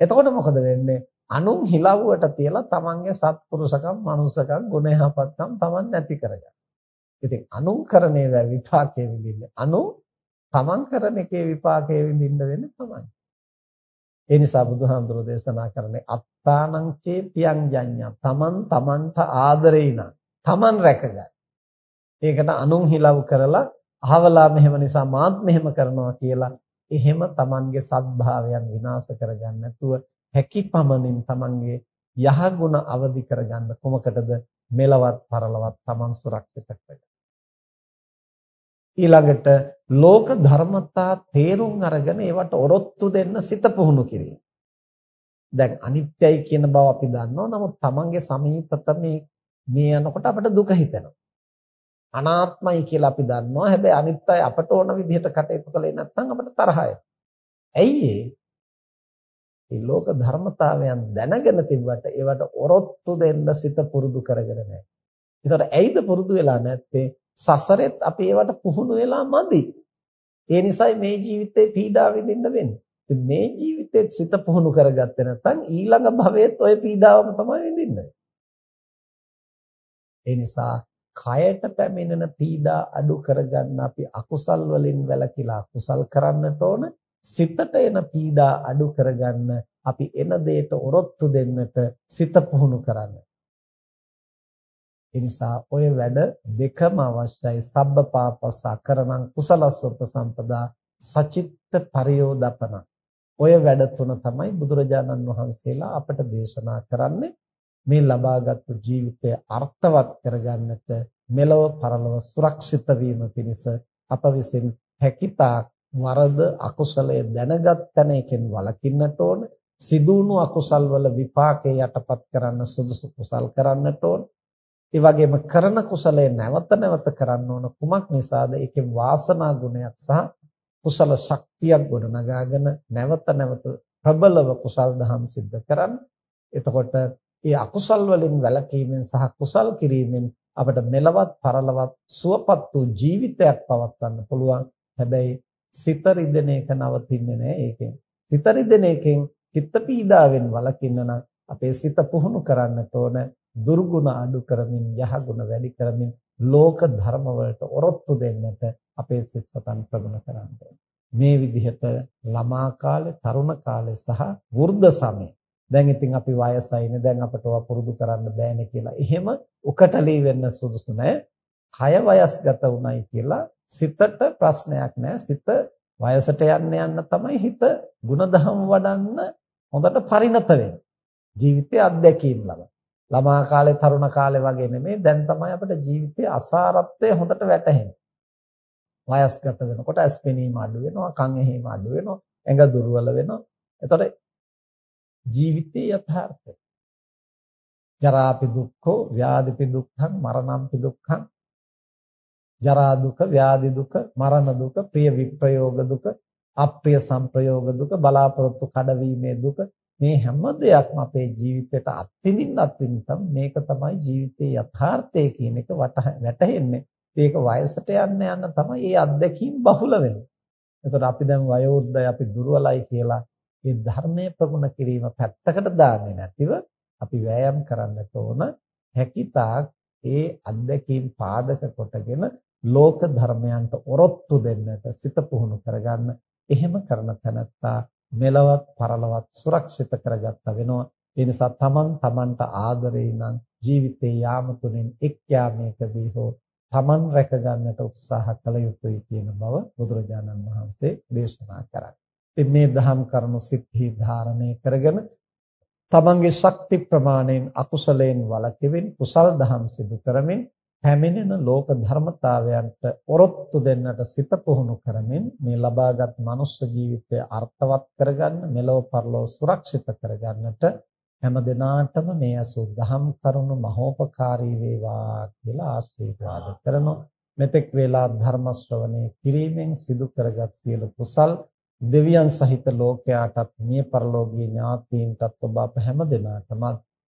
එතකොට මොකද වෙන්නේ? අනුන් හිලව්වට තියලා තමන්ගේ සත්පුරුෂකම්, මනුස්සකම්, ගුණ යහපත්කම් තමන් නැති කරගන්න. ඉතින් අනුන් කරන ඒවා විපාකයේ විඳින්නේ. අනු තමන් කරන එකේ විපාකයේ විඳින්න වෙන්නේ තමන්. ඒ නිසා බුදුහාමුදුරෝ දේශනා කරන්නේ අත්තානං චේ පියංජඤ්ඤා තමන් තමන්ට ආදරේ නම් තමන් රැකගන්න. ඒකට අනුන් හිලව් කරලා අහවලා මෙහෙම නිසා මාත් මෙහෙම කරනවා කියලා එහෙම තමන්ගේ සත්භාවයන් විනාශ කරගන්න නැතුව හැකි පමණින් තමන්ගේ යහගුණ අවදි කරගන්න කොමකටද මෙලවත් පරලවත් තමන් සුරක්ෂිත කරගන්න. ඊළඟට ලෝක ධර්මතා තේරුම් අරගෙන ඒවට ඔරොත්තු දෙන්න සිත පුහුණු කිරීම. දැන් අනිත්‍යයි කියන බව අපි දන්නවා. නමුත් Tamange සමීපත මේ මේ යනකොට අපිට දුක හිතෙනවා. අනාත්මයි කියලා අපි දන්නවා. හැබැයි අනිත්‍යයි අපට ඕන විදිහට කටයුතු කළේ නැත්නම් අපිට තරහයි. ඇයි ඒ ලෝක ධර්මතාවයන් දැනගෙන තිබ්බට ඒවට ඔරොත්තු දෙන්න සිත පුරුදු කරගෙන නැහැ. ඒතකොට ඇයිද පුරුදු වෙලා නැත්තේ? සසරෙත් අපි ඒවට පුහුණු වෙලා මදි. ඒ නිසායි මේ ජීවිතේ පීඩා විඳින්න වෙන්නේ. ඉතින් මේ ජීවිතෙත් සිත පුහුණු කරගත්තේ නැත්නම් ඊළඟ භවයේත් ওই පීඩාවම තමයි විඳින්නේ. ඒ නිසා කයට පැමිණෙන පීඩා අඩු කරගන්න අපි අකුසල් වලින් වැළකීලා අකුසල් කරන්නට ඕන. සිතට එන පීඩා අඩු කරගන්න අපි එන දෙයට ඔරොත්තු දෙන්නට සිත පුහුණු කරන්න. ඒ නිසා ඔය වැඩ දෙකම අවශ්‍යයි. සබ්බ පාපස්ස අකරණං කුසලස්ස උපසම්පදා සචිත්ත පරියෝදපන. ඔය වැඩ තුන තමයි බුදුරජාණන් වහන්සේලා අපට දේශනා කරන්නේ. මේ ලබාගත් ජීවිතය අර්ථවත් කරගන්නට මෙලව පරලොව සුරක්ෂිත වීම පිණිස අප විසින් හැකිතා වරද අකුසලයේ දැනගත් තැන එකෙන් වළකින්නට ඕන සිදුණු අකුසල් වල විපාකේ යටපත් කරන්න සුදුසු කුසල් කරන්නට ඕන ඒ වගේම කරන කුසලයේ නැවත නැවත කරන්න ඕන කුමක් නිසාද? ඒකේ වාසනා ගුණයක් සහ කුසල ශක්තියක් ගොඩනගාගෙන නැවත නැවත ප්‍රබලව කුසල් දහම් සිද්ධ කරන්න. එතකොට ඒ අකුසල් වලින් වැළකීමෙන් සහ කුසල් කිරීමෙන් අපට මෙලවත් පරලවත් සුවපත් වූ ජීවිතයක් පවත්වන්න පුළුවන්. හැබැයි සිත රිදෙන එක නවතින්නේ නැහැ ඒකෙන්. සිත රිදෙන එකෙන් චිත්ත පීඩාවෙන් වළකින්න නම් අපේ සිත පුහුණු කරන්නට ඕන දුර්ගුණ අඩු කරමින් යහගුණ වැඩි කරමින් ලෝක ධර්ම වලට ඔරොත්තු දෙන්නට අපේ සිත් සතන් ප්‍රගුණ කරන්න මේ විදිහට ළමා කාලේ තරුණ කාලේ සහ වෘද්ධ සමය දැන් ඉතින් අපි වයසයිනේ දැන් අපට ඔවා පුරුදු කරන්න බෑනේ කියලා. එහෙම උකටලී වෙන්න සුදුසු නැහැ. කය වයස්ගත උනායි කියලා සිතට ප්‍රශ්නයක් නැහැ. සිත වයසට යන්න යන්න තමයි හිත ಗುಣධම් වඩන්න හොඳට පරිණත වෙන්නේ. ජීවිතයේ අත්දැකීම් ලබන. ළමා කාලේ තරුණ කාලේ වගේ නෙමෙයි දැන් තමයි අපිට ජීවිතයේ අසාරත්වය හොඳට වැටහෙන්නේ. වයස්ගත වෙනකොට ඇස් පෙනීම අඩු වෙනවා, කන් ඇහිම අඩු වෙනවා, ඇඟ දුර්වල වෙනවා. එතකොට ජීවිතයේ යථාර්ථය. ජරාපි දුක්ඛෝ, ව්‍යාධිපි දුක්ඛං, මරණම්පි දුක්ඛං. ජරා දුක, ව්‍යාධි දුක, මරණ දුක, ප්‍රිය විප්‍රයෝග දුක, අප්‍රිය සංප්‍රයෝග දුක, බලාපොරොත්තු කඩවීමේ දුක, මේ හැම දෙයක්ම අපේ ජීවිතයට අත්විඳින්න අත්විඳින්න මේක තමයි ජීවිතයේ යථාර්ථය කියන එක වැටහෙන්නේ. ඒක වයසට යන්න යන්න තමයි මේ අත්දැකීම් බහුල වෙන්නේ. එතකොට අපි දැන් වයෝවෘද්ධයි අපි දුර්වලයි කියලා මේ ධර්මයේ ප්‍රගුණ කිරීම පැත්තකට දාන්නේ නැතිව අපි වෑයම් කරන්නට ඕන හැකිතාක් ඒ අත්දැකීම් පාදක කොටගෙන ලෝක ධර්මයන්ට ඔරොත්තු දෙන්නට සිත පුහුණු කරගන්න එහෙම කරන තැනත්තා මෙලවත් පරලවත් සුරක්ෂිත කරගත්ත වෙනවා ඒ නිසා තමන් තමන්ට ආදරේ නම් ජීවිතේ යාම තුලින් එක් යාමයකදී හෝ තමන් රැක ගන්නට උත්සාහ කළ යුතුයි කියන බව බුදුරජාණන් වහන්සේ දේශනා කරා. ඉතින් මේ දහම් කරුණු සිත්හි ධාරණය කරගෙන තමන්ගේ ශක්ති ප්‍රමාණයෙන් අකුසලයෙන් වළකිමින් කුසල් දහම් සිදු කරමින් පැමිණෙන ලෝක ධර්මතාවයන්ට ඔරොත්තු දෙන්නට සිත පුහුණු කරමින් මේ ලබාගත් මනුෂ්‍ය ජීවිතය අර්ථවත් කරගන්න මෙලොව පරලොව සුරක්ෂිත කරගන්නට හැම දිනාටම මේ අසු දහම් කරුණු මහෝපකාරී වේවා කියලා ආශිර්වාද කරනවා. මෙතෙක් වේලා ධර්ම ශ්‍රවණය කිරීමෙන් සිදු කරගත් සියලු කුසල් දෙවියන් සහිත ලෝකයාටත් මිය පරලෝකීය ඥාතීන්ටත් ඔබ අප හැම දිනාටම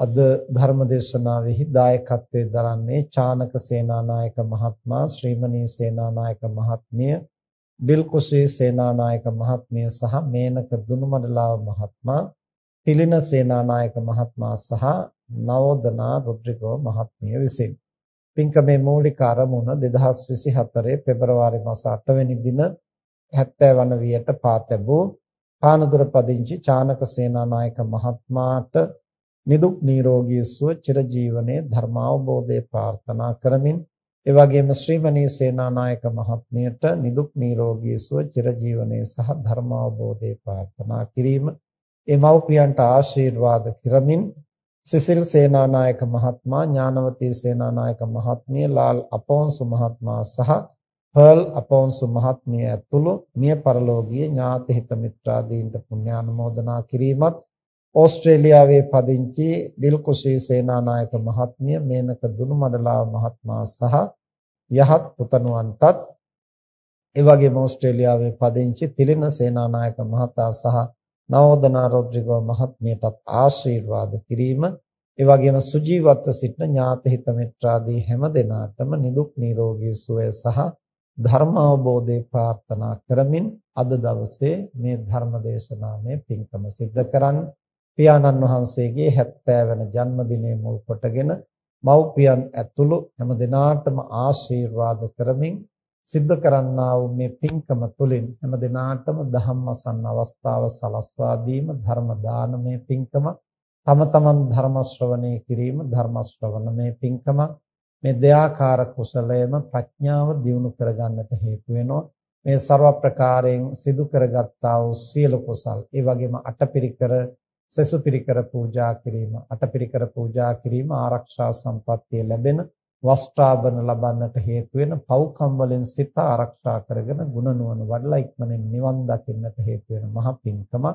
අද ධර්ම දේශනාවෙහි දායකත්වයේ දරන්නේ චානක සේනානායක මහත්මයා ශ්‍රීමණී සේනානායක මහත්මිය ඩිල්කුෂී සේනානායක මහත්මිය සහ මේනක දුනුමඩලාව මහත්මයා තිලින සේනානායක මහත්මයා සහ නවෝදනා රුද්‍රිගෝ මහත්මිය විසින්. පින්කමේ මූලික ආරමුණ 2024 පෙබරවාරි මාස 8 වෙනි දින 70 වන වියට පාතැබූ පානදුර පදිංචි චානක සේනානායක මහත්මයාට නිදුක් නිරෝගී සුව චිරජීවනයේ ධර්මාවබෝධය ප්‍රාර්ථනා කරමින් ඒ වගේම ශ්‍රීමණී සේනානායක මහත්මියට නිදුක් නිරෝගී සුව චිරජීවනයේ සහ ධර්මාවබෝධය ප්‍රාර්ථනා කිරීම ඒ මව්පියන්ට ආශිර්වාද කරමින් සිසිල් සේනානායක මහත්මයා ඥානවතී සේනානායක මහත්මිය ලාල් අපොන්සු මහත්මයා සහ පර්ල් අපොන්සු මහත්මිය ඇතුළු මිය පරලෝකීය ඥාති හිත මිත්‍රාදීන්ට පුණ්‍යානුමෝදනා කිරීමත් ඕස්ට්‍රේලියාවේ පදිංචි ඩිල්කුෂී සේනානායක මහත්මිය මේනක දුනුමඩලාව මහත්මයා සහ යහත් පුතණුවන්ටත් ඒ වගේම ඕස්ට්‍රේලියාවේ පදිංචි තිලින සේනානායක මහතා සහ නවෝදනා රොඩ්රිගෝ මහත්මියටත් ආශිර්වාද කිරීම ඒ වගේම සුජීවත්ව සිටින ඥාති හිත මිත්‍රාදී හැම දෙනාටම නිදුක් නිරෝගී සුවය සහ ධර්ම අවබෝධය ප්‍රාර්ථනා කරමින් අද දවසේ මේ ධර්ම දේශනාවේ පින්කම සිද්ධ කරන්නේ පියාණන් වහන්සේගේ 70 වෙනි ජන්මදිනය මුල් කොටගෙන මව්පියන් ඇතුළු හැම දිනාටම ආශිර්වාද කරමින් සිද්ධ කරන්නා වූ මේ පින්කම තුළින් හැම දිනාටම ධම්මසන්න අවස්ථාව සලස්වා දීම ධර්ම දානමය පින්කම තම තමන් ධර්ම ශ්‍රවණය කිරීම ධර්ම ශ්‍රවණමය පින්කම මේ දෙයාකාර කුසලයම ප්‍රඥාව දියුණු කරගන්නට හේතු වෙනවා. මේ ਸਰව ප්‍රකාරයෙන් සිදු කරගත්තා වූ සියලු කුසල් ඒ වගේම අටපිරිකර සෙසුපිරිකර පූජා කිරීම අටපිරිකර පූජා කිරීම ආරක්ෂා සම්පත්තිය ලැබෙන වස්ත්‍රාභරණ ලබන්නට හේතු වෙන පව්කම් වලින් සිත ආරක්ෂා කරගෙන ගුණ නුවණ වඩලා ඉක්මනින් නිවන් දකින්නට හේතු වෙන මහ පිංකම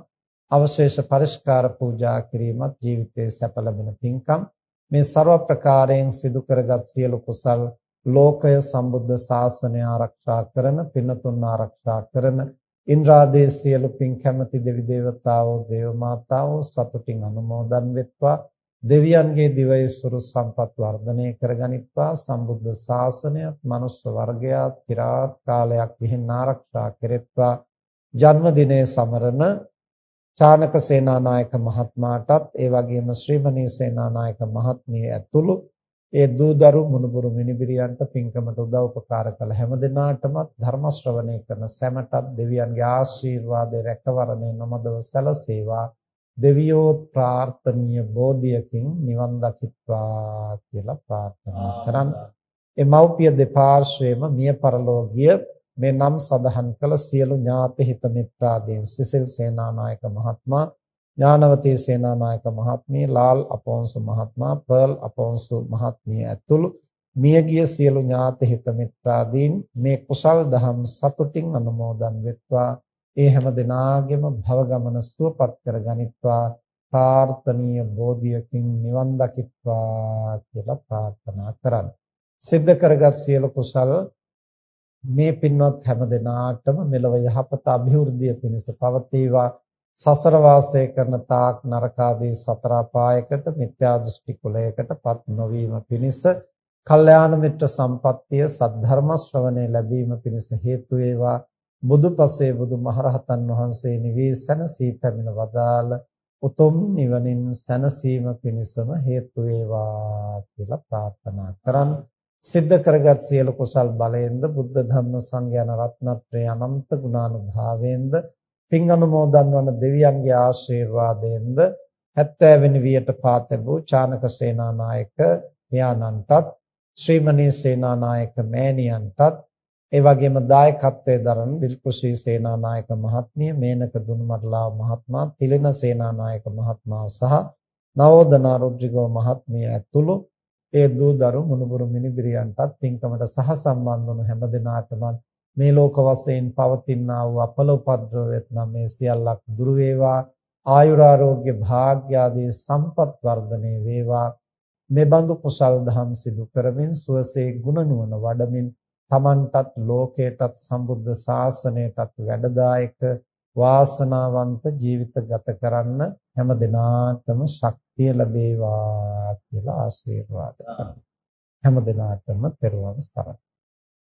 අවශේෂ පරිස්කාර පූජා කිරීමත් ජීවිතයේ සැප ලැබෙන පිංකම් මේ ਸਰව ප්‍රකාරයෙන් සිදු කරගත් සියලු කුසල් ලෝකය සම්බුද්ධ ශාසනය ආරක්ෂා කරන පින්නතුන් ආරක්ෂා කරන ඉන්ද්‍රාදී සියලු පින් කැමැති දෙවි දේවතාවෝ දේව මාතාවෝ සතුටින් අනුමෝදන් වෙත්වා. දෙවියන්ගේ දිවයිසුරු සම්පත් වර්ධනය කරගනිත්වා. සම්බුද්ධ ශාසනයත් මනුෂ්‍ය වර්ගයාත් চিරාත් කාලයක් විහිං ආරක්ෂා කෙරෙත්වා. ජන්මදිනයේ සමරන චානක සේනානායක මහත්මයාටත් ඒ වගේම ශ්‍රීමණී සේනානායක මහත්මිය ඇතුළු ඒ දූදරු මුණුබුරු මිනිබිරියන්ට පින්කමට උදව් උපකාර කළ හැම දිනාටම ධර්ම ශ්‍රවණය කරන සැමටත් දෙවියන්ගේ ආශිර්වාදය රැකවරණය නොමදව සැලසේවා. දෙවියෝ ප්‍රාර්ථනීය බෝධියකින් නිවන් දකිත්වා කියලා ප්‍රාර්ථනා කරන් ඒ මෞපිය දෙපාර්ශ්වයේම මිය පරලෝකීය මේ නම් සඳහන් කළ සියලු ඥාති හිත මිත්‍රාදීන් සිසිල් සේනානායක මහත්මයා ඥානවතී සේනානායක මහත්මිය, ලාල් අපොන්සු මහත්මයා, පර්ල් අපොන්සු මහත්මිය ඇතුළු මියගිය සියලු ඥාති හිත මිත්‍රාදීන් මේ කුසල් දහම් සතුටින් අනුමෝදන් වෙත්වා. ඒ හැම දිනාගෙම භව ගමන සුවපත් කර ගනිත්වා. ප්‍රාර්ථනීය බෝධියකින් නිවන් දකිත්වා කියලා ප්‍රාර්ථනා කරන්න. සිද්ධ කරගත් සියලු කුසල් මේ පින්වත් හැම දිනාටම මෙලව යහපත અભිවෘද්ධිය පිණිස පවතිවා සසර වාසය කරන තාක් නරකාදී සතර අපායකට මිත්‍යා දෘෂ්ටි කුලයකටපත් නොවීම පිණිස කල්යාණ මිත්‍ර සම්පත්තිය සද්ධර්ම ශ්‍රවණය ලැබීම පිණිස හේතු වේවා. බුදුපසේ බුදුමහරහතන් වහන්සේ නිවී සැනසී පැමිණ වදාළ උතුම් නිවනින් සැනසීම පිණිසම හේතු වේවා කියලා ප්‍රාර්ථනා කරන් සිද්ධ කරගත් සියලු කුසල් බලයෙන්ද බුද්ධ ධම්ම සංඝයාන රත්නත්‍රේ අනන්ත ගුණානුභාවයෙන්ද පින් අනුමෝදන් වන දෙවියන්ගේ ආශිර්වාදයෙන්ද 70 වෙනි වියට පාතබු චානක සේනානායක පියාණන්ටත් ශ්‍රීමණී සේනානායක මෑණියන්ටත් ඒ වගේම දායකත්වයේ දරන විල්කුෂී සේනානායක මහත්මිය මේනක දුනුමඩලා මහත්මයා තිලෙන සේනානායක මහත්මයා සහ නවෝදනා රුද්‍රිගෝ මහත්මිය ඇතුළු ඒ දූ දරු මුණුබුරු මිනිබිරියන්ටත් පින්කමට සහ සම්බන්ධ වන හැම දිනාටම මේ ලෝක වශයෙන් පවතිනා වූ අපල උපද්‍රවයත් නම් මේ සියල්ලක් දුරු වේවා. ආයුරාෝග්‍ය භාග්‍ය ආදී සම්පත් වර්ධනය වේවා. මේ බඳු කුසල් දහම් සිදු කරමින් සුවසේ ගුණ නුවණ වඩමින් තමන්ටත් ලෝකයටත් සම්බුද්ධ ශාසනයටත් වැඩදායක වාසනාවන්ත ජීවිත ගත කරන්න හැම දිනාටම ශක්තිය ලැබේවා කියලා ආශිර්වාද. කරනවා හැම දිනාටම තෙරුවන් සරණයි